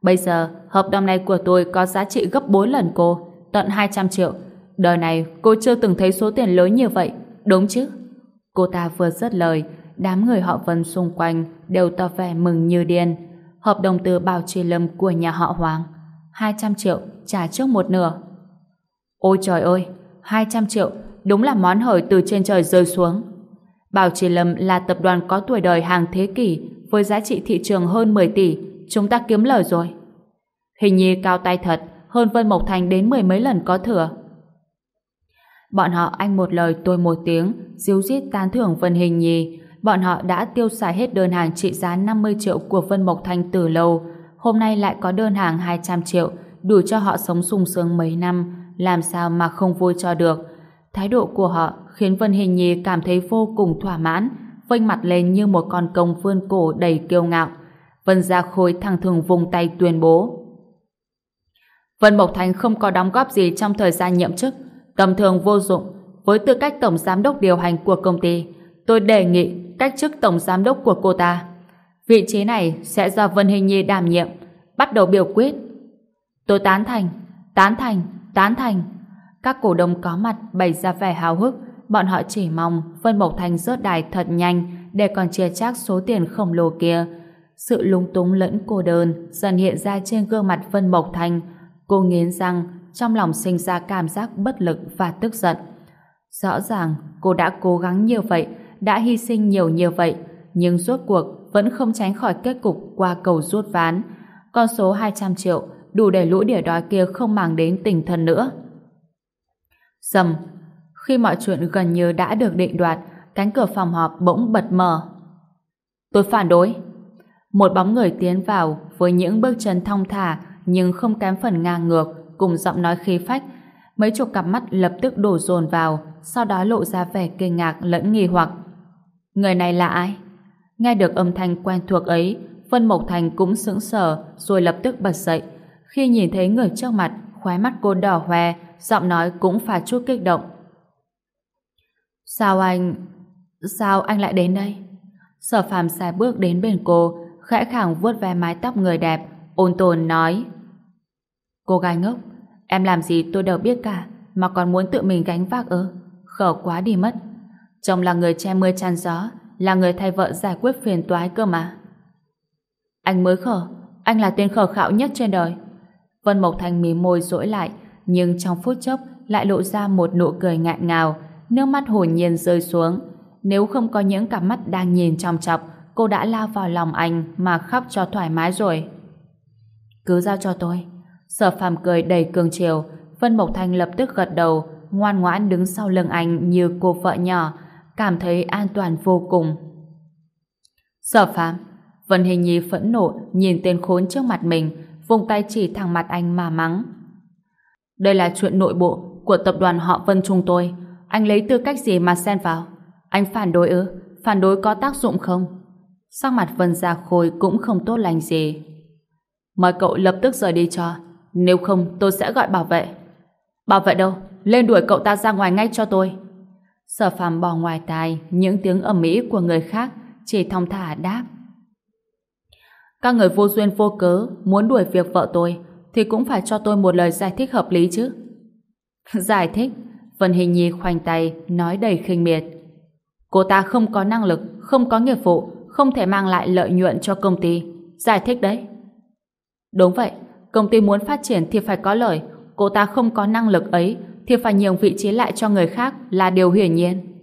Bây giờ, hợp đồng này của tôi có giá trị gấp 4 lần cô, tận 200 triệu. Đời này, cô chưa từng thấy số tiền lớn như vậy, đúng chứ? Cô ta vừa dứt lời, đám người họ Vân xung quanh đều tỏ vẻ mừng như điên. Hợp đồng từ Bảo Trì Lâm của nhà họ Hoàng. 200 triệu trả trước một nửa. Ôi trời ơi, 200 triệu đúng là món hời từ trên trời rơi xuống. Bảo Trì Lâm là tập đoàn có tuổi đời hàng thế kỷ với giá trị thị trường hơn 10 tỷ. Chúng ta kiếm lời rồi. Hình như cao tay thật, hơn Vân Mộc Thành đến mười mấy lần có thừa. Bọn họ anh một lời tôi một tiếng, diếu dít tán thưởng Vân Hình Nhi. Bọn họ đã tiêu xài hết đơn hàng trị giá 50 triệu của Vân Mộc thành từ lâu. Hôm nay lại có đơn hàng 200 triệu, đủ cho họ sống sung sướng mấy năm. Làm sao mà không vui cho được. Thái độ của họ khiến Vân Hình Nhi cảm thấy vô cùng thỏa mãn, vênh mặt lên như một con công vươn cổ đầy kiêu ngạo. Vân Gia Khôi thẳng thường vùng tay tuyên bố. Vân Mộc Thành không có đóng góp gì trong thời gian nhậm chức, tầm thường vô dụng. Với tư cách tổng giám đốc điều hành của công ty, tôi đề nghị cách chức tổng giám đốc của cô ta. Vị trí này sẽ do Vân Hình Nhi đảm nhiệm, bắt đầu biểu quyết. Tôi tán thành, tán thành, tán thành. Các cổ đông có mặt bày ra vẻ hào hức, bọn họ chỉ mong Vân Mộc Thành rớt đài thật nhanh để còn chia chác số tiền khổng lồ kia. Sự lung túng lẫn cô đơn dần hiện ra trên gương mặt Vân Mộc Thành. Cô nghiến răng, trong lòng sinh ra cảm giác bất lực và tức giận. Rõ ràng cô đã cố gắng như vậy, đã hy sinh nhiều như vậy, nhưng rốt cuộc vẫn không tránh khỏi kết cục qua cầu rút ván. Con số 200 triệu đủ để lũ đỉa đói kia không mang đến tình thân nữa. Dầm, khi mọi chuyện gần như đã được định đoạt, cánh cửa phòng họp bỗng bật mở. Tôi phản đối. Một bóng người tiến vào với những bước chân thong thả nhưng không kém phần ngang ngược, cùng giọng nói khí phách. Mấy chục cặp mắt lập tức đổ dồn vào, sau đó lộ ra vẻ kinh ngạc lẫn nghi hoặc. Người này là ai? Nghe được âm thanh quen thuộc ấy, Vân Mộc Thành cũng sững sờ rồi lập tức bật dậy. Khi nhìn thấy người trước mặt, khóe mắt cô đỏ hoe, giọng nói cũng pha chút kích động. Sao anh... Sao anh lại đến đây? Sở phàm xài bước đến bên cô, khẽ khàng vuốt ve mái tóc người đẹp, ôn tồn nói. Cô gái ngốc, em làm gì tôi đều biết cả, mà còn muốn tự mình gánh vác ư? Khở quá đi mất. Chồng là người che mưa chăn gió, là người thay vợ giải quyết phiền toái cơ mà. Anh mới khở, anh là tên khờ khạo nhất trên đời. Vân Mộc Thành mí môi rỗi lại, nhưng trong phút chốc lại lộ ra một nụ cười ngạn ngào, nước mắt hồn nhiên rơi xuống. Nếu không có những cặp mắt đang nhìn trong chọc, cô đã lao vào lòng anh mà khóc cho thoải mái rồi. Cứ giao cho tôi. Sở phàm cười đầy cường chiều, Vân Mộc Thanh lập tức gật đầu, ngoan ngoãn đứng sau lưng anh như cô vợ nhỏ, cảm thấy an toàn vô cùng. Sở phàm, Vân Hình Nhi phẫn nộ nhìn tên khốn trước mặt mình, vùng tay chỉ thẳng mặt anh mà mắng. Đây là chuyện nội bộ, của tập đoàn họ Vân chúng tôi. Anh lấy tư cách gì mà xen vào? Anh phản đối ư? Phản đối có tác dụng không? Sắc mặt Vân Gia Khôi cũng không tốt lành gì. Mời cậu lập tức rời đi cho. Nếu không tôi sẽ gọi bảo vệ. Bảo vệ đâu? Lên đuổi cậu ta ra ngoài ngay cho tôi. Sở phàm bỏ ngoài tai những tiếng ầm mỹ của người khác chỉ thong thả đáp. Các người vô duyên vô cớ muốn đuổi việc vợ tôi thì cũng phải cho tôi một lời giải thích hợp lý chứ. giải thích? Vân Hình Nhi khoanh tay nói đầy khinh miệt. Cô ta không có năng lực, không có nghiệp vụ, không thể mang lại lợi nhuận cho công ty. Giải thích đấy. Đúng vậy, công ty muốn phát triển thì phải có lợi. Cô ta không có năng lực ấy thì phải nhường vị trí lại cho người khác là điều hiển nhiên.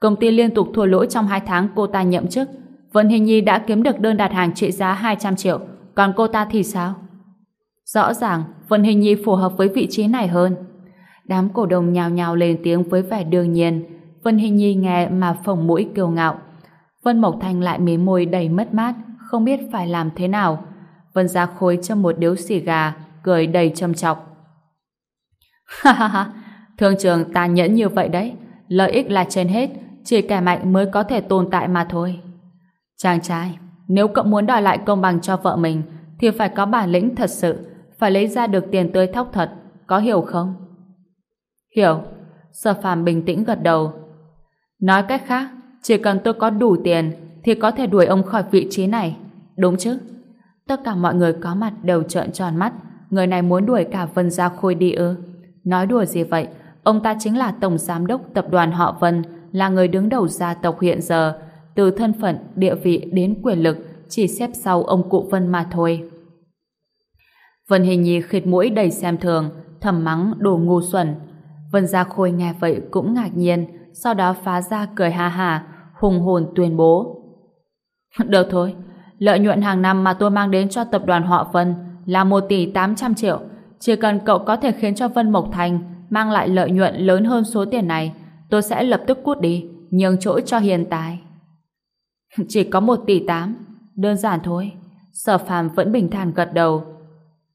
Công ty liên tục thua lỗ trong 2 tháng cô ta nhậm chức. Vân Hình Nhi đã kiếm được đơn đặt hàng trị giá 200 triệu, còn cô ta thì sao? Rõ ràng, Vân Hình Nhi phù hợp với vị trí này hơn. Đám cổ đông nhào nhào lên tiếng với vẻ đương nhiên. Vân Hình Nhi nghe mà phồng mũi kiêu ngạo. Vân Mộc Thanh lại mí môi đầy mất mát, không biết phải làm thế nào. Vân Gia Khôi châm một điếu xì gà, cười đầy châm chọc. Ha ha ha, thương trường tàn nhẫn như vậy đấy. Lợi ích là trên hết, chỉ kẻ mạnh mới có thể tồn tại mà thôi. Chàng trai, nếu cậu muốn đòi lại công bằng cho vợ mình, thì phải có bản lĩnh thật sự, phải lấy ra được tiền tươi thóc thật, có hiểu không? Hiểu. Sở phàm bình tĩnh gật đầu. Nói cách khác, chỉ cần tôi có đủ tiền thì có thể đuổi ông khỏi vị trí này. Đúng chứ? Tất cả mọi người có mặt đều trợn tròn mắt. Người này muốn đuổi cả Vân Gia Khôi đi ư? Nói đùa gì vậy? Ông ta chính là Tổng Giám đốc Tập đoàn Họ Vân, là người đứng đầu gia tộc hiện giờ. Từ thân phận, địa vị đến quyền lực, chỉ xếp sau ông cụ Vân mà thôi. Vân Hình Nhi khịt mũi đầy xem thường, thầm mắng đồ ngu xuẩn. Vân Gia Khôi nghe vậy cũng ngạc nhiên, sau đó phá ra cười ha hà, hùng hồn tuyên bố. Được thôi, lợi nhuận hàng năm mà tôi mang đến cho tập đoàn họ Vân là 1 tỷ 800 triệu. Chỉ cần cậu có thể khiến cho Vân Mộc Thành mang lại lợi nhuận lớn hơn số tiền này, tôi sẽ lập tức cút đi, nhường chỗ cho hiện tại. Chỉ có 1 tỷ 8, đơn giản thôi. Sở phàm vẫn bình thản gật đầu.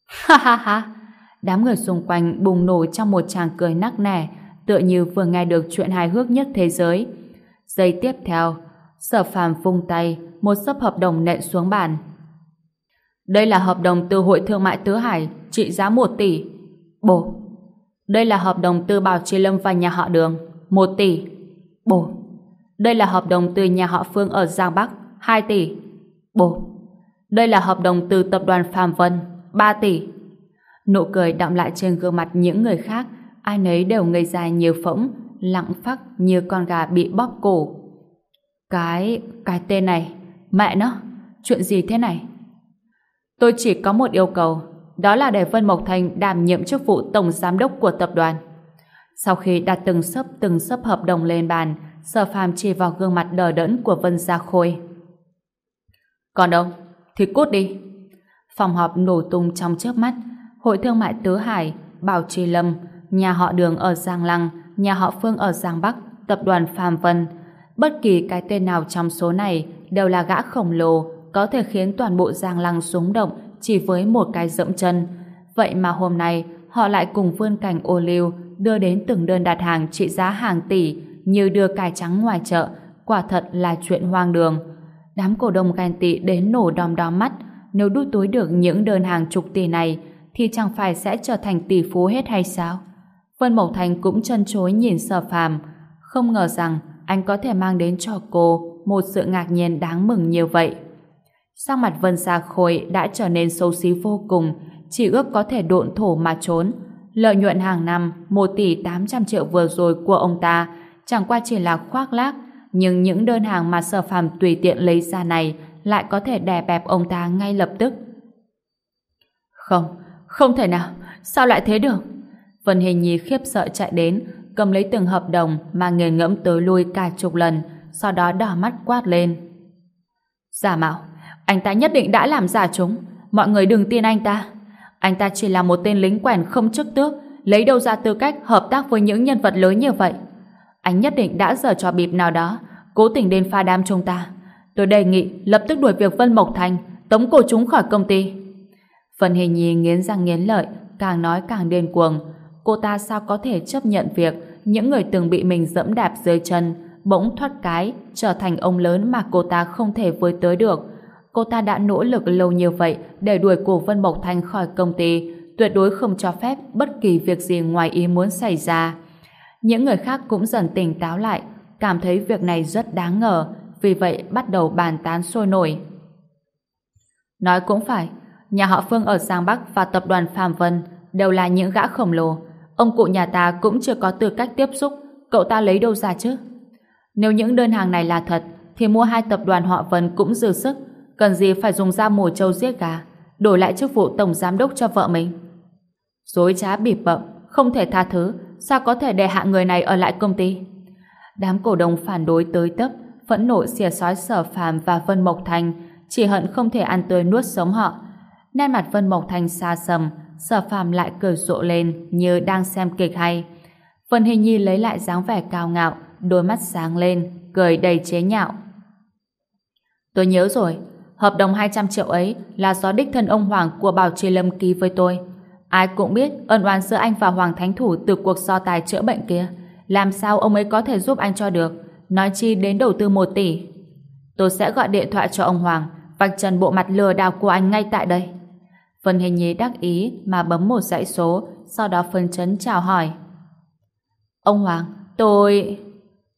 Ha ha ha, đám người xung quanh bùng nổ trong một tràng cười nắc nẻ, tựa như vừa nghe được chuyện hài hước nhất thế giới. Giây tiếp theo, sở phàm vung tay, một sấp hợp đồng nện xuống bàn. Đây là hợp đồng từ Hội Thương mại Tứ Hải, trị giá 1 tỷ. Bổ. Đây là hợp đồng từ Bảo Trì Lâm và nhà họ Đường, 1 tỷ. Bổ. Đây là hợp đồng từ nhà họ Phương ở Giang Bắc, 2 tỷ. Bổ. Đây là hợp đồng từ tập đoàn Phạm Vân, 3 tỷ. Nụ cười đọng lại trên gương mặt những người khác, ai nấy đều ngây dài nhiều phỗng, lặng phắc như con gà bị bóp cổ. Cái, cái tên này, mẹ nó, chuyện gì thế này? Tôi chỉ có một yêu cầu, đó là để Vân Mộc Thành đảm nhiệm chức vụ tổng giám đốc của tập đoàn. Sau khi đặt từng sấp từng sấp hợp đồng lên bàn, Sở Phàm chỉ vào gương mặt đờ đẫn của Vân Gia Khôi. Còn đâu, thì cút đi. Phòng họp nổ tung trong chớp mắt, Hội Thương mại Tứ Hải, Bảo Trì Lâm, nhà họ Đường ở Giang Lăng, nhà họ Phương ở Giang Bắc, tập đoàn Phạm Vân. Bất kỳ cái tên nào trong số này đều là gã khổng lồ, có thể khiến toàn bộ Giang Lăng xuống động chỉ với một cái dẫm chân. Vậy mà hôm nay, họ lại cùng vươn cảnh ô liu đưa đến từng đơn đặt hàng trị giá hàng tỷ như đưa cải trắng ngoài chợ, quả thật là chuyện hoang đường. Đám cổ đông ghen tị đến nổ đom đóm mắt, nếu đút túi được những đơn hàng chục tỷ này, thì chẳng phải sẽ trở thành tỷ phú hết hay sao? Vân Mộc Thành cũng chân chối nhìn sở phàm, không ngờ rằng anh có thể mang đến cho cô một sự ngạc nhiên đáng mừng như vậy. Sang mặt Vân Sa Khôi đã trở nên xấu xí vô cùng, chỉ ước có thể độn thổ mà trốn. Lợi nhuận hàng năm 1 tỷ 800 triệu vừa rồi của ông ta chẳng qua chỉ là khoác lác, nhưng những đơn hàng mà sở phàm tùy tiện lấy ra này lại có thể đè bẹp ông ta ngay lập tức. Không, không thể nào, sao lại thế được? Vân Hình Nhi khiếp sợ chạy đến, cầm lấy từng hợp đồng mà nghề ngẫm tới lui cả chục lần, sau đó đỏ mắt quát lên. Giả mạo, anh ta nhất định đã làm giả chúng, mọi người đừng tin anh ta. Anh ta chỉ là một tên lính quèn không chức tước, lấy đâu ra tư cách hợp tác với những nhân vật lớn như vậy. Anh nhất định đã giở trò bịp nào đó, cố tình đến pha đam chúng ta. Tôi đề nghị lập tức đuổi việc Vân Mộc Thành, tống cổ chúng khỏi công ty. Phần hình nhi nghiến răng nghiến lợi, càng nói càng điên cuồng. cô ta sao có thể chấp nhận việc những người từng bị mình dẫm đạp dưới chân bỗng thoát cái trở thành ông lớn mà cô ta không thể với tới được. Cô ta đã nỗ lực lâu như vậy để đuổi cổ Vân Mộc Thanh khỏi công ty, tuyệt đối không cho phép bất kỳ việc gì ngoài ý muốn xảy ra. Những người khác cũng dần tỉnh táo lại, cảm thấy việc này rất đáng ngờ, vì vậy bắt đầu bàn tán sôi nổi. Nói cũng phải, nhà họ Phương ở Giang Bắc và tập đoàn Phạm Vân đều là những gã khổng lồ. Ông cụ nhà ta cũng chưa có tư cách tiếp xúc, cậu ta lấy đâu ra chứ? Nếu những đơn hàng này là thật, thì mua hai tập đoàn họ Vân cũng dư sức, cần gì phải dùng da mổ trâu giết gà, đổi lại chức vụ tổng giám đốc cho vợ mình. Dối trá bịp bậm, không thể tha thứ, sao có thể để hạ người này ở lại công ty? Đám cổ đông phản đối tới tấp, phẫn nộ xìa xói sở phàm và Vân Mộc Thành, chỉ hận không thể ăn tươi nuốt sống họ. Nét mặt Vân Mộc Thành xa sầm, sở phàm lại cười rộ lên như đang xem kịch hay. Vân Hình Nhi lấy lại dáng vẻ cao ngạo, đôi mắt sáng lên, cười đầy chế nhạo. Tôi nhớ rồi, hợp đồng 200 triệu ấy là do đích thân ông Hoàng của Bảo Trì Lâm ký với tôi. Ai cũng biết ân oán giữa anh và Hoàng Thánh Thủ từ cuộc so tài chữa bệnh kia. Làm sao ông ấy có thể giúp anh cho được? Nói chi đến đầu tư 1 tỷ. Tôi sẽ gọi điện thoại cho ông Hoàng, vạch trần bộ mặt lừa đảo của anh ngay tại đây. Phần Hình nhí đắc ý mà bấm một dãy số, sau đó phân chấn chào hỏi. Ông Hoàng, tôi...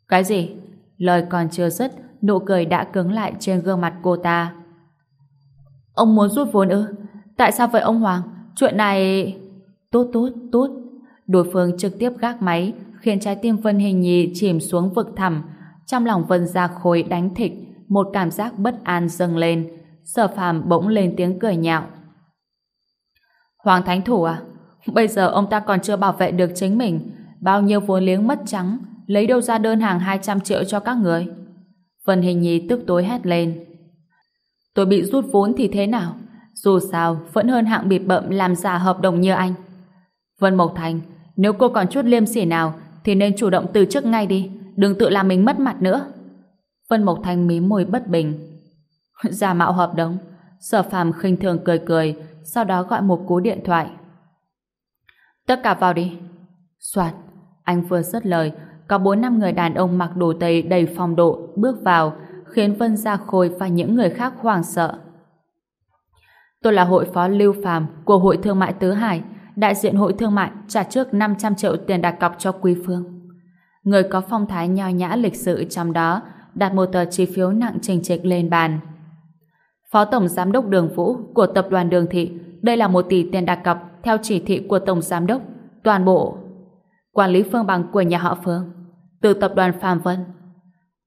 Cái gì? Lời còn chưa dứt, nụ cười đã cứng lại trên gương mặt cô ta. Ông muốn rút vốn ư? Tại sao vậy ông Hoàng? Chuyện này... Tốt tốt tốt. Đối phương trực tiếp gác máy, khiến trái tim Vân Hình Nhi chìm xuống vực thẳm. Trong lòng Vân ra khối đánh thịt, một cảm giác bất an dâng lên. Sở phàm bỗng lên tiếng cười nhạo. Hoàng Thánh Thủ à? Bây giờ ông ta còn chưa bảo vệ được chính mình. Bao nhiêu vốn liếng mất trắng, lấy đâu ra đơn hàng 200 triệu cho các người? Vân Hình Nhi tức tối hét lên. Tôi bị rút vốn thì thế nào? Dù sao, vẫn hơn hạng bịp bậm làm giả hợp đồng như anh. Vân Mộc Thành, nếu cô còn chút liêm sỉ nào, thì nên chủ động từ chức ngay đi, đừng tự làm mình mất mặt nữa. Vân Mộc Thành mí môi bất bình. Giả mạo hợp đồng. Sở phàm khinh thường cười cười, sau đó gọi một cú điện thoại. Tất cả vào đi. Soạt, anh vừa dứt lời, có bốn năm người đàn ông mặc đồ tây đầy phong độ bước vào, khiến Vân Gia Khôi và những người khác hoảng sợ. Tôi là hội phó Lưu Phàm của Hội Thương mại Tứ Hải, đại diện Hội Thương mại trả trước 500 triệu tiền đặt cọc cho Quý Phương. Người có phong thái nho nhã lịch sự trong đó đặt một tờ chi phiếu nặng trình trịch lên bàn. Phó Tổng Giám đốc Đường Vũ của Tập đoàn Đường Thị, đây là một tỷ tiền đặt cọc theo chỉ thị của Tổng Giám đốc, toàn bộ. Quản lý Phương Bằng của nhà họ Phương từ tập đoàn Phạm Vân.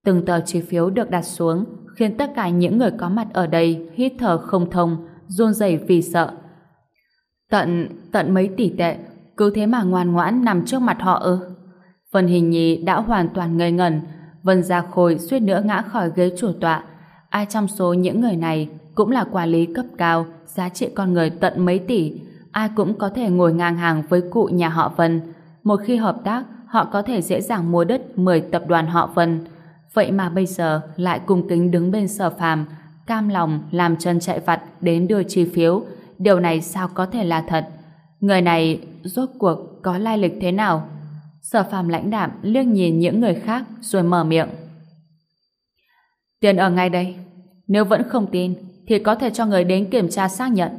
Từng tờ chi phiếu được đặt xuống khiến tất cả những người có mặt ở đây hít thở không thông, run rẩy vì sợ. Tận, tận mấy tỷ tệ, cứ thế mà ngoan ngoãn nằm trước mặt họ ư. Vân Hình Nhi đã hoàn toàn ngây ngẩn, Vân Gia Khôi suýt nữa ngã khỏi ghế chủ tọa. Ai trong số những người này cũng là quản lý cấp cao, giá trị con người tận mấy tỷ, ai cũng có thể ngồi ngang hàng với cụ nhà họ Vân. Một khi hợp tác, họ có thể dễ dàng mua đất 10 tập đoàn họ Vân. Vậy mà bây giờ lại cùng kính đứng bên sở phàm, cam lòng làm chân chạy vặt đến đưa chi phiếu. Điều này sao có thể là thật? Người này rốt cuộc có lai lịch thế nào? Sở phàm lãnh đạm liếc nhìn những người khác rồi mở miệng. Tiền ở ngay đây. Nếu vẫn không tin thì có thể cho người đến kiểm tra xác nhận.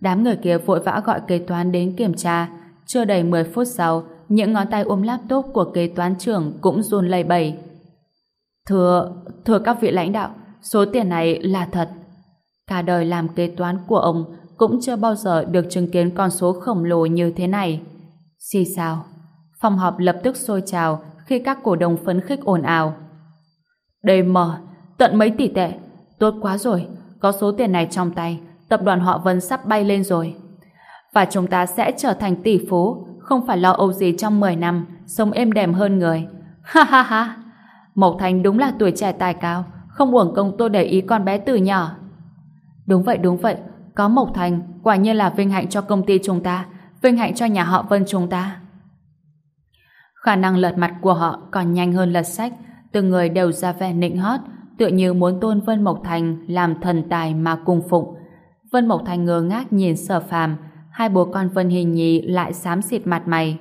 Đám người kia vội vã gọi kế toán đến kiểm tra. Chưa đầy 10 phút sau những ngón tay ôm laptop của kế toán trưởng cũng run lầy bầy. Thưa, thưa các vị lãnh đạo, số tiền này là thật. Cả đời làm kế toán của ông cũng chưa bao giờ được chứng kiến con số khổng lồ như thế này. Xì sao? Phòng họp lập tức sôi trào khi các cổ đông phấn khích ồn ào. Đây mở, tận mấy tỷ tệ. Tốt quá rồi, có số tiền này trong tay, tập đoàn họ Vân sắp bay lên rồi. Và chúng ta sẽ trở thành tỷ phú không phải lo âu gì trong 10 năm, sống êm đềm hơn người. Ha ha ha! Mộc Thành đúng là tuổi trẻ tài cao, không uổng công tôi để ý con bé từ nhỏ. Đúng vậy, đúng vậy, có Mộc Thành, quả nhiên là vinh hạnh cho công ty chúng ta, vinh hạnh cho nhà họ Vân chúng ta. Khả năng lật mặt của họ còn nhanh hơn lật sách, từng người đều ra vẻ nịnh hót, tựa như muốn tôn Vân Mộc Thành làm thần tài mà cung phụng. Vân Mộc Thành ngơ ngác nhìn sở phàm, hai bố con Vân Hình Nhi lại xám xịt mặt mày.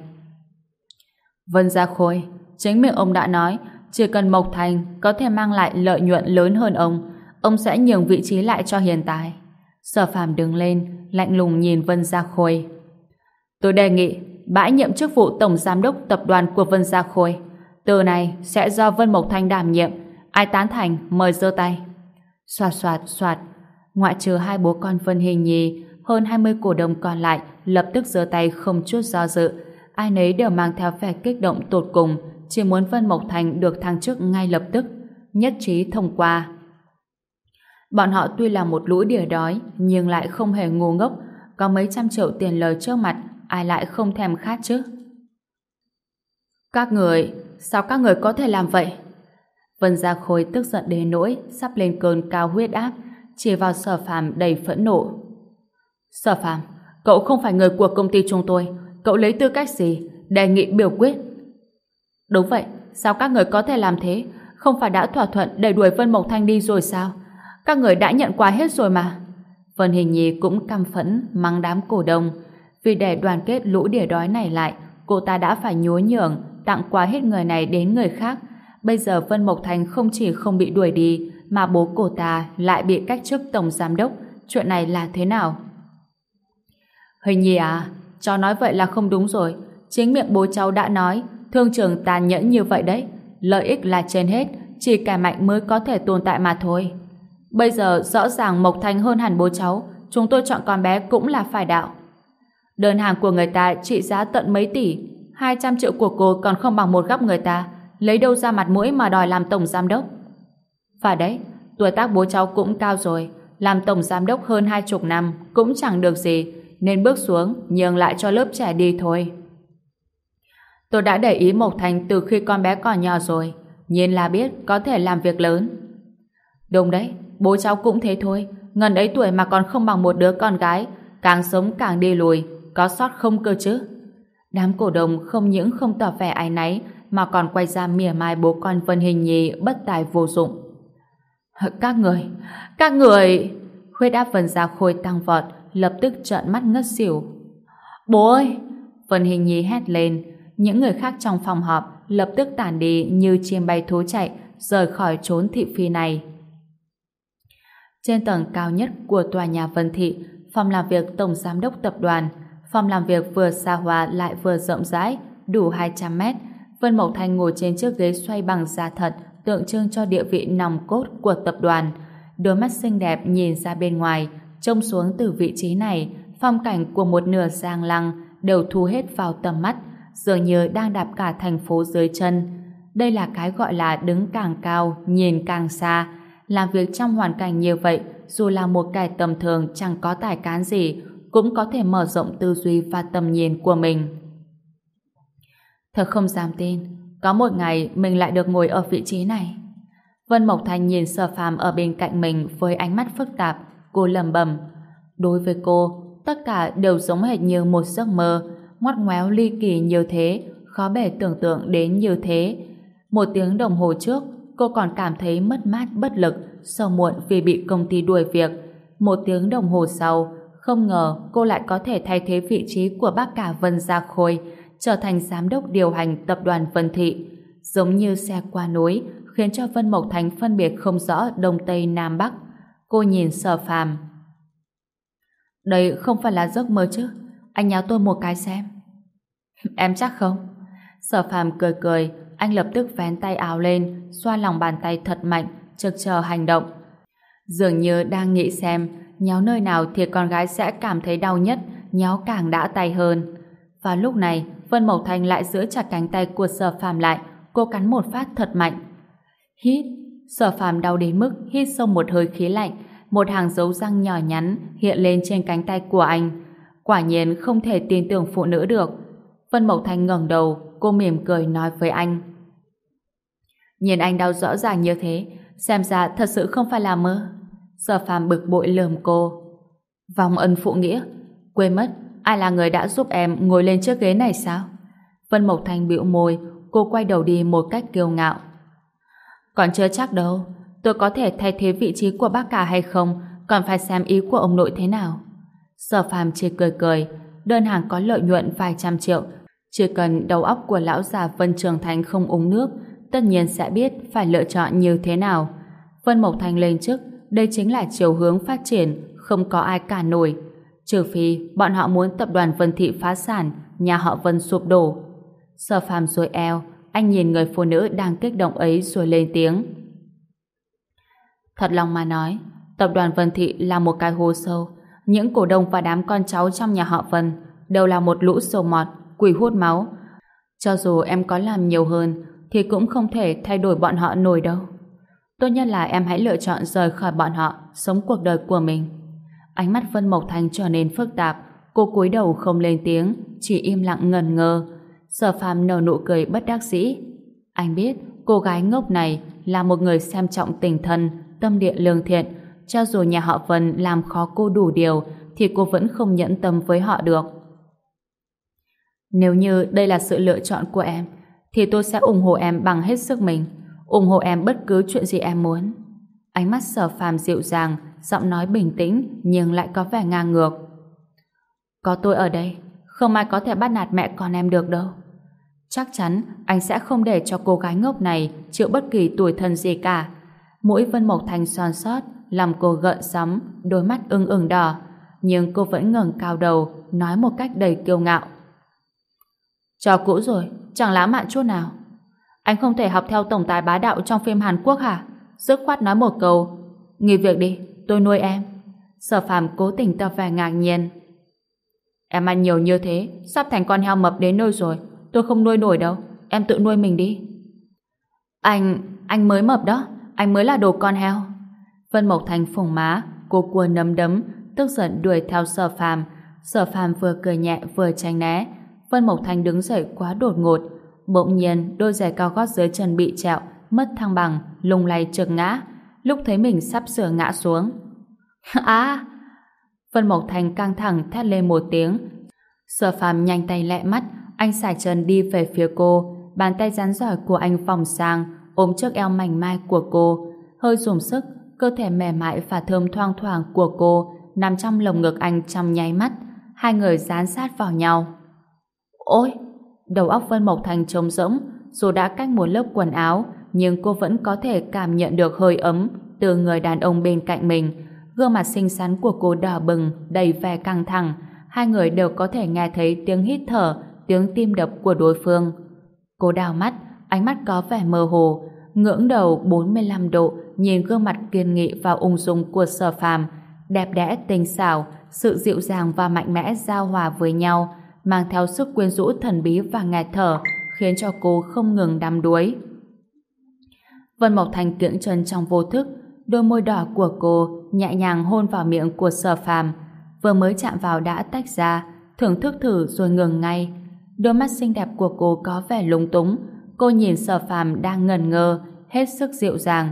Vân Gia Khôi, chính miệng ông đã nói, chỉ cần Mộc Thành có thể mang lại lợi nhuận lớn hơn ông, ông sẽ nhường vị trí lại cho hiện tại. Sở Phạm đứng lên, lạnh lùng nhìn Vân Gia Khôi. Tôi đề nghị bãi nhiệm chức vụ Tổng Giám đốc Tập đoàn của Vân Gia Khôi. Từ này sẽ do Vân Mộc Thanh đảm nhiệm. Ai tán thành, mời giơ tay. Xoạt xoạt xoạt. Ngoại trừ hai bố con Vân Hình Nhi, hơn 20 cổ đông còn lại lập tức giơ tay không chút do dự. Ai nấy đều mang theo vẻ kích động tột cùng, chỉ muốn Vân Mộc Thành được thăng chức ngay lập tức. Nhất trí thông qua. Bọn họ tuy là một lũ đỉa đói, nhưng lại không hề ngu ngốc. Có mấy trăm triệu tiền lời trước mặt, ai lại không thèm khát chứ? Các người, sao các người có thể làm vậy? Vân Gia Khôi tức giận đến nỗi sắp lên cơn cao huyết áp, chỉ vào sở phàm đầy phẫn nộ. Sở phàm, cậu không phải người của công ty chúng tôi, cậu lấy tư cách gì? Đề nghị biểu quyết. Đúng vậy, sao các người có thể làm thế? Không phải đã thỏa thuận để đuổi Vân Mộc Thanh đi rồi sao? Các người đã nhận quà hết rồi mà. Vân Hình Nhi cũng căm phẫn mắng đám cổ đông. Vì để đoàn kết lũ đỉa đói này lại, cô ta đã phải nhúa nhường, tặng quà hết người này đến người khác. Bây giờ Vân Mộc Thành không chỉ không bị đuổi đi, mà bố cô ta lại bị cách chức tổng giám đốc. Chuyện này là thế nào? Hình Nhi à, cháu nói vậy là không đúng rồi. Chính miệng bố cháu đã nói, thương trường tàn nhẫn như vậy đấy. Lợi ích là trên hết, chỉ kẻ mạnh mới có thể tồn tại mà thôi. Bây giờ rõ ràng Mộc Thành hơn hẳn bố cháu, chúng tôi chọn con bé cũng là phải đạo. Đơn hàng của người ta trị giá tận mấy tỷ, 200 triệu của cô còn không bằng một góc người ta, lấy đâu ra mặt mũi mà đòi làm tổng giám đốc. Phải đấy, tuổi tác bố cháu cũng cao rồi, làm tổng giám đốc hơn hai chục năm cũng chẳng được gì, nên bước xuống nhường lại cho lớp trẻ đi thôi. Tôi đã để ý Mộc Thành từ khi con bé còn nhỏ rồi, nhìn là biết có thể làm việc lớn. Đúng đấy, bố cháu cũng thế thôi, ngần ấy tuổi mà còn không bằng một đứa con gái, càng sống càng đi lùi, có sót không cơ chứ. Đám cổ đồng không những không tỏ vẻ ái náy, mà còn quay ra mỉa mai bố con Vân Hình Nhi bất tài vô dụng. Các người, các người... Huyết áp Vân Gia Khôi tăng vọt, lập tức trợn mắt ngất xỉu. Bố ơi! Vân Hình Nhi hét lên, những người khác trong phòng họp lập tức tản đi như chim bay thú chạy, rời khỏi trốn thị phi này. Trên tầng cao nhất của tòa nhà Vân Thị, phòng làm việc Tổng Giám đốc Tập đoàn, phòng làm việc vừa xa hoa lại vừa rộng rãi, đủ 200 mét. Vân Mộc Thanh ngồi trên chiếc ghế xoay bằng da thật, tượng trưng cho địa vị nòng cốt của tập đoàn. Đôi mắt xinh đẹp nhìn ra bên ngoài, trông xuống từ vị trí này, phong cảnh của một nửa giang lăng đều thu hết vào tầm mắt, dường như đang đạp cả thành phố dưới chân. Đây là cái gọi là đứng càng cao, nhìn càng xa. Làm việc trong hoàn cảnh như vậy, dù là một kẻ tầm thường chẳng có tài cán gì, cũng có thể mở rộng tư duy và tầm nhìn của mình. Thật không dám tin, có một ngày mình lại được ngồi ở vị trí này. Vân Mộc Thành nhìn Sở Phàm ở bên cạnh mình với ánh mắt phức tạp, cô lầm bầm. Đối với cô, tất cả đều giống hệt như một giấc mơ, ngoắt ngoéo ly kỳ như thế, khó bể tưởng tượng đến như thế. Một tiếng đồng hồ trước, cô còn cảm thấy mất mát bất lực, sau muộn vì bị công ty đuổi việc. Một tiếng đồng hồ sau, không ngờ cô lại có thể thay thế vị trí của bác cả Vân Gia Khôi, trở thành giám đốc điều hành tập đoàn Vân Thị. Giống như xe qua núi, khiến cho Vân Mộc Thành phân biệt không rõ Đông Tây Nam Bắc. Cô nhìn sở phàm. Đây không phải là giấc mơ chứ. Anh nháo tôi một cái xem. em chắc không? Sở phàm cười cười, anh lập tức vén tay áo lên, xoa lòng bàn tay thật mạnh, trực chờ hành động. Dường như đang nghĩ xem nhéo nơi nào thì con gái sẽ cảm thấy đau nhất, nhéo càng đã tay hơn. Và lúc này, Vân Mộc Thành lại giữ chặt cánh tay của Sở Phàm lại, cô cắn một phát thật mạnh. Hít, Sở Phàm đau đến mức hít sâu một hơi khí lạnh, một hàng dấu răng nhỏ nhắn hiện lên trên cánh tay của anh. Quả nhiên không thể tin tưởng phụ nữ được. Vân Mộc thanh ngẩng đầu, cô mỉm cười nói với anh. Nhìn anh đau rõ ràng như thế, xem ra thật sự không phải là mơ. Sở phàm bực bội lườm cô. Vòng ân phụ nghĩa. Quên mất, ai là người đã giúp em ngồi lên chiếc ghế này sao? Vân Mộc thanh bĩu môi, cô quay đầu đi một cách kiêu ngạo. Còn chưa chắc đâu, tôi có thể thay thế vị trí của bác cả hay không, còn phải xem ý của ông nội thế nào. Sở phàm chỉ cười cười, đơn hàng có lợi nhuận vài trăm triệu, Chỉ cần đầu óc của lão già Vân Trường Thành không uống nước, tất nhiên sẽ biết phải lựa chọn như thế nào. Vân Mộc Thành lên chức, đây chính là chiều hướng phát triển, không có ai cản nổi. Trừ phi bọn họ muốn tập đoàn Vân Thị phá sản, nhà họ Vân sụp đổ. Sở phàm rồi eo, anh nhìn người phụ nữ đang kích động ấy rồi lên tiếng. Thật lòng mà nói, tập đoàn Vân Thị là một cái hố sâu. Những cổ đông và đám con cháu trong nhà họ Vân đều là một lũ sầu mọt, quỷ hút máu. Cho dù em có làm nhiều hơn, thì cũng không thể thay đổi bọn họ nổi đâu. Tốt nhất là em hãy lựa chọn rời khỏi bọn họ, sống cuộc đời của mình. Ánh mắt Vân Mộc Thành trở nên phức tạp, cô cúi đầu không lên tiếng, chỉ im lặng ngần ngơ. Sở phàm nở nụ cười bất đắc dĩ. Anh biết cô gái ngốc này là một người xem trọng tình thân, tâm địa lương thiện. Cho dù nhà họ Vân làm khó cô đủ điều, thì cô vẫn không nhẫn tâm với họ được. Nếu như đây là sự lựa chọn của em, thì tôi sẽ ủng hộ em bằng hết sức mình, ủng hộ em bất cứ chuyện gì em muốn. Ánh mắt sở phàm dịu dàng, giọng nói bình tĩnh nhưng lại có vẻ ngang ngược. Có tôi ở đây, không ai có thể bắt nạt mẹ con em được đâu. Chắc chắn anh sẽ không để cho cô gái ngốc này chịu bất kỳ tuổi thân gì cả. Mũi Vân Mộc Thành son sót, làm cô gợn sóng, đôi mắt ưng ửng đỏ. Nhưng cô vẫn ngẩng cao đầu, nói một cách đầy kiêu ngạo. Trò cũ rồi, chẳng lãng mạn chút nào. Anh không thể học theo tổng tài bá đạo trong phim Hàn Quốc hả? Dứt khoát nói một câu, nghỉ việc đi, tôi nuôi em. Sở phàm cố tình tỏ vẻ ngạc nhiên. Em ăn nhiều như thế, sắp thành con heo mập đến nơi rồi. Tôi không nuôi nổi đâu, em tự nuôi mình đi. Anh, anh mới mập đó, anh mới là đồ con heo. Vân Mộc Thành phồng má, cô cua nấm đấm, tức giận đuổi theo sở phàm. Sở phàm vừa cười nhẹ vừa tránh né. Vân Mộc Thành đứng dậy quá đột ngột. Bỗng nhiên, đôi giày cao gót dưới chân bị trẹo, mất thăng bằng, lung lay trượt ngã. Lúc thấy mình sắp sửa ngã xuống. À! Vân Mộc Thành căng thẳng thét lên một tiếng. Sở phàm nhanh tay lẹ mắt, anh xài chân đi về phía cô, bàn tay rắn giỏi của anh vòng sang, ôm trước eo mảnh mai của cô, hơi dùng sức, cơ thể mềm mại và thơm thoang thoảng của cô nằm trong lồng ngực anh trong nháy mắt, hai người dán sát vào nhau. Ôi! Đầu óc Vân Mộc Thành trống rỗng, dù đã cách một lớp quần áo, nhưng cô vẫn có thể cảm nhận được hơi ấm từ người đàn ông bên cạnh mình. Gương mặt xinh xắn của cô đỏ bừng, đầy vẻ căng thẳng. Hai người đều có thể nghe thấy tiếng hít thở, tiếng tim đập của đối phương. Cô đào mắt, ánh mắt có vẻ mơ hồ, ngưỡng đầu 45 độ, nhìn gương mặt kiên nghị và ung dung của sở phàm, đẹp đẽ tình xảo, sự dịu dàng và mạnh mẽ giao hòa với nhau, mang theo sức quyến rũ thần bí và ngạt thở, khiến cho cô không ngừng đắm đuối. Vân Mộc Thành kiễng chân trong vô thức, đôi môi đỏ của cô nhẹ nhàng hôn vào miệng của sở phàm, vừa mới chạm vào đã tách ra, thưởng thức thử rồi ngừng ngay. Đôi mắt xinh đẹp của cô có vẻ lúng túng, cô nhìn sở phàm đang ngần ngơ, hết sức dịu dàng.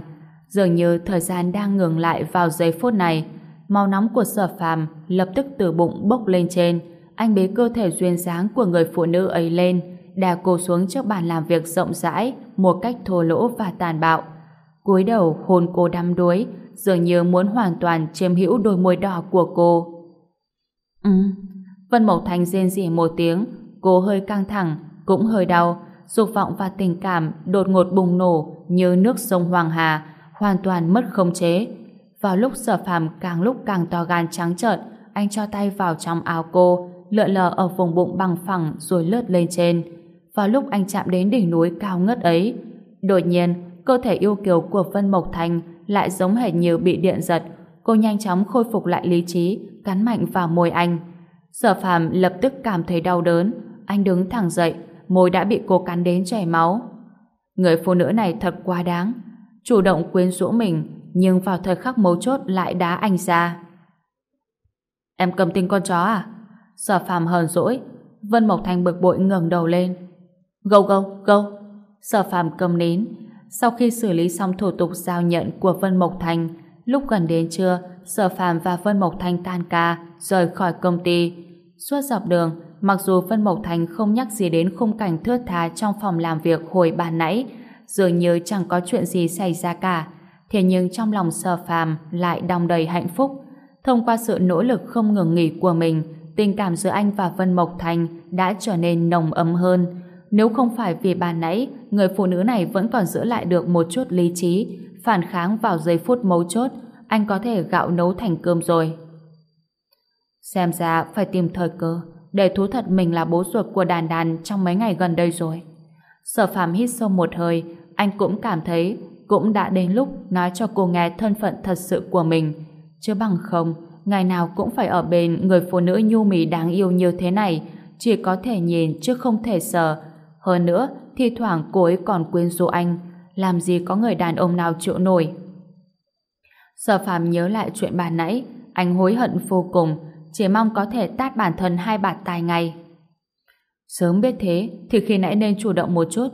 Dường như thời gian đang ngừng lại vào giây phút này. màu nóng của sở phàm lập tức từ bụng bốc lên trên. Anh bế cơ thể duyên dáng của người phụ nữ ấy lên, đè cô xuống trước bàn làm việc rộng rãi một cách thô lỗ và tàn bạo. cúi đầu hôn cô đắm đuối, dường như muốn hoàn toàn chiếm hữu đôi môi đỏ của cô. Ừ, Vân Mộc Thành rên rỉ một tiếng, cô hơi căng thẳng, cũng hơi đau, dục vọng và tình cảm đột ngột bùng nổ như nước sông Hoàng Hà, hoàn toàn mất khống chế. Vào lúc sở phàm càng lúc càng to gan trắng trợn, anh cho tay vào trong áo cô, lượn lờ ở vùng bụng bằng phẳng rồi lướt lên trên. Vào lúc anh chạm đến đỉnh núi cao ngất ấy, đột nhiên, cơ thể yêu kiều của Vân Mộc Thành lại giống hệt như bị điện giật. Cô nhanh chóng khôi phục lại lý trí, cắn mạnh vào môi anh. Sở phàm lập tức cảm thấy đau đớn. Anh đứng thẳng dậy, môi đã bị cô cắn đến chảy máu. Người phụ nữ này thật quá đáng. Chủ động quyến rũ mình, nhưng vào thời khắc mấu chốt lại đá anh ra. Em cầm tinh con chó à? Sở phàm hờn dỗi. Vân Mộc Thành bực bội ngẩng đầu lên. Gâu gâu, gâu. Sở phàm cầm nín. Sau khi xử lý xong thủ tục giao nhận của Vân Mộc Thành, lúc gần đến trưa, Sở phàm và Vân Mộc Thành tan ca, rời khỏi công ty. Suốt dọc đường, mặc dù Vân Mộc Thành không nhắc gì đến khung cảnh thướt tha trong phòng làm việc hồi ban nãy, dường như chẳng có chuyện gì xảy ra cả, thế nhưng trong lòng Sở phàm lại đong đầy hạnh phúc. Thông qua sự nỗ lực không ngừng nghỉ của mình, tình cảm giữa anh và Vân Mộc Thành đã trở nên nồng ấm hơn. Nếu không phải vì bà nãy, người phụ nữ này vẫn còn giữ lại được một chút lý trí, phản kháng vào giây phút mấu chốt, anh có thể gạo nấu thành cơm rồi. Xem ra phải tìm thời cơ để thú thật mình là bố ruột của đàn đàn trong mấy ngày gần đây rồi. Sở phàm hít sâu một hơi, anh cũng cảm thấy cũng đã đến lúc nói cho cô nghe thân phận thật sự của mình. Chứ bằng không, ngày nào cũng phải ở bên người phụ nữ nhu mì đáng yêu như thế này, chỉ có thể nhìn chứ không thể sờ. Hơn nữa, thi thoảng cô ấy còn quyến rũ anh, làm gì có người đàn ông nào chịu nổi. Sở phàm nhớ lại chuyện bà nãy, anh hối hận vô cùng, chỉ mong có thể tát bản thân hai bạt tài ngay. Sớm biết thế thì khi nãy nên chủ động một chút,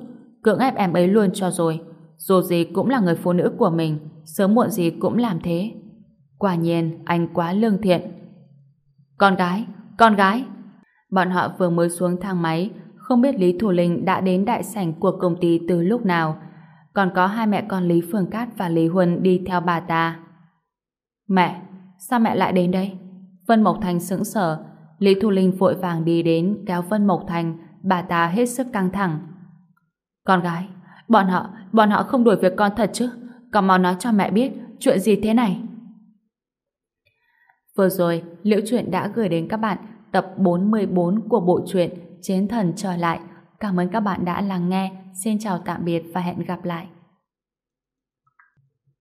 cưỡng ép em ấy luôn cho rồi. Dù gì cũng là người phụ nữ của mình, sớm muộn gì cũng làm thế. Quả nhiên, anh quá lương thiện. Con gái, con gái. Bọn họ vừa mới xuống thang máy, không biết Lý Thủ Linh đã đến đại sảnh của công ty từ lúc nào. Còn có hai mẹ con Lý Phương Cát và Lý Huân đi theo bà ta. Mẹ, sao mẹ lại đến đây? Vân Mộc Thành sững sờ, Lý Thu Linh vội vàng đi đến kéo Vân Mộc Thành, bà ta hết sức căng thẳng. Con gái, bọn họ, bọn họ không đuổi việc con thật chứ? Con mau nói cho mẹ biết chuyện gì thế này. Vừa rồi, Liễu Chuyện đã gửi đến các bạn tập 44 của bộ truyện Chiến Thần Trở Lại. Cảm ơn các bạn đã lắng nghe. Xin chào tạm biệt và hẹn gặp lại.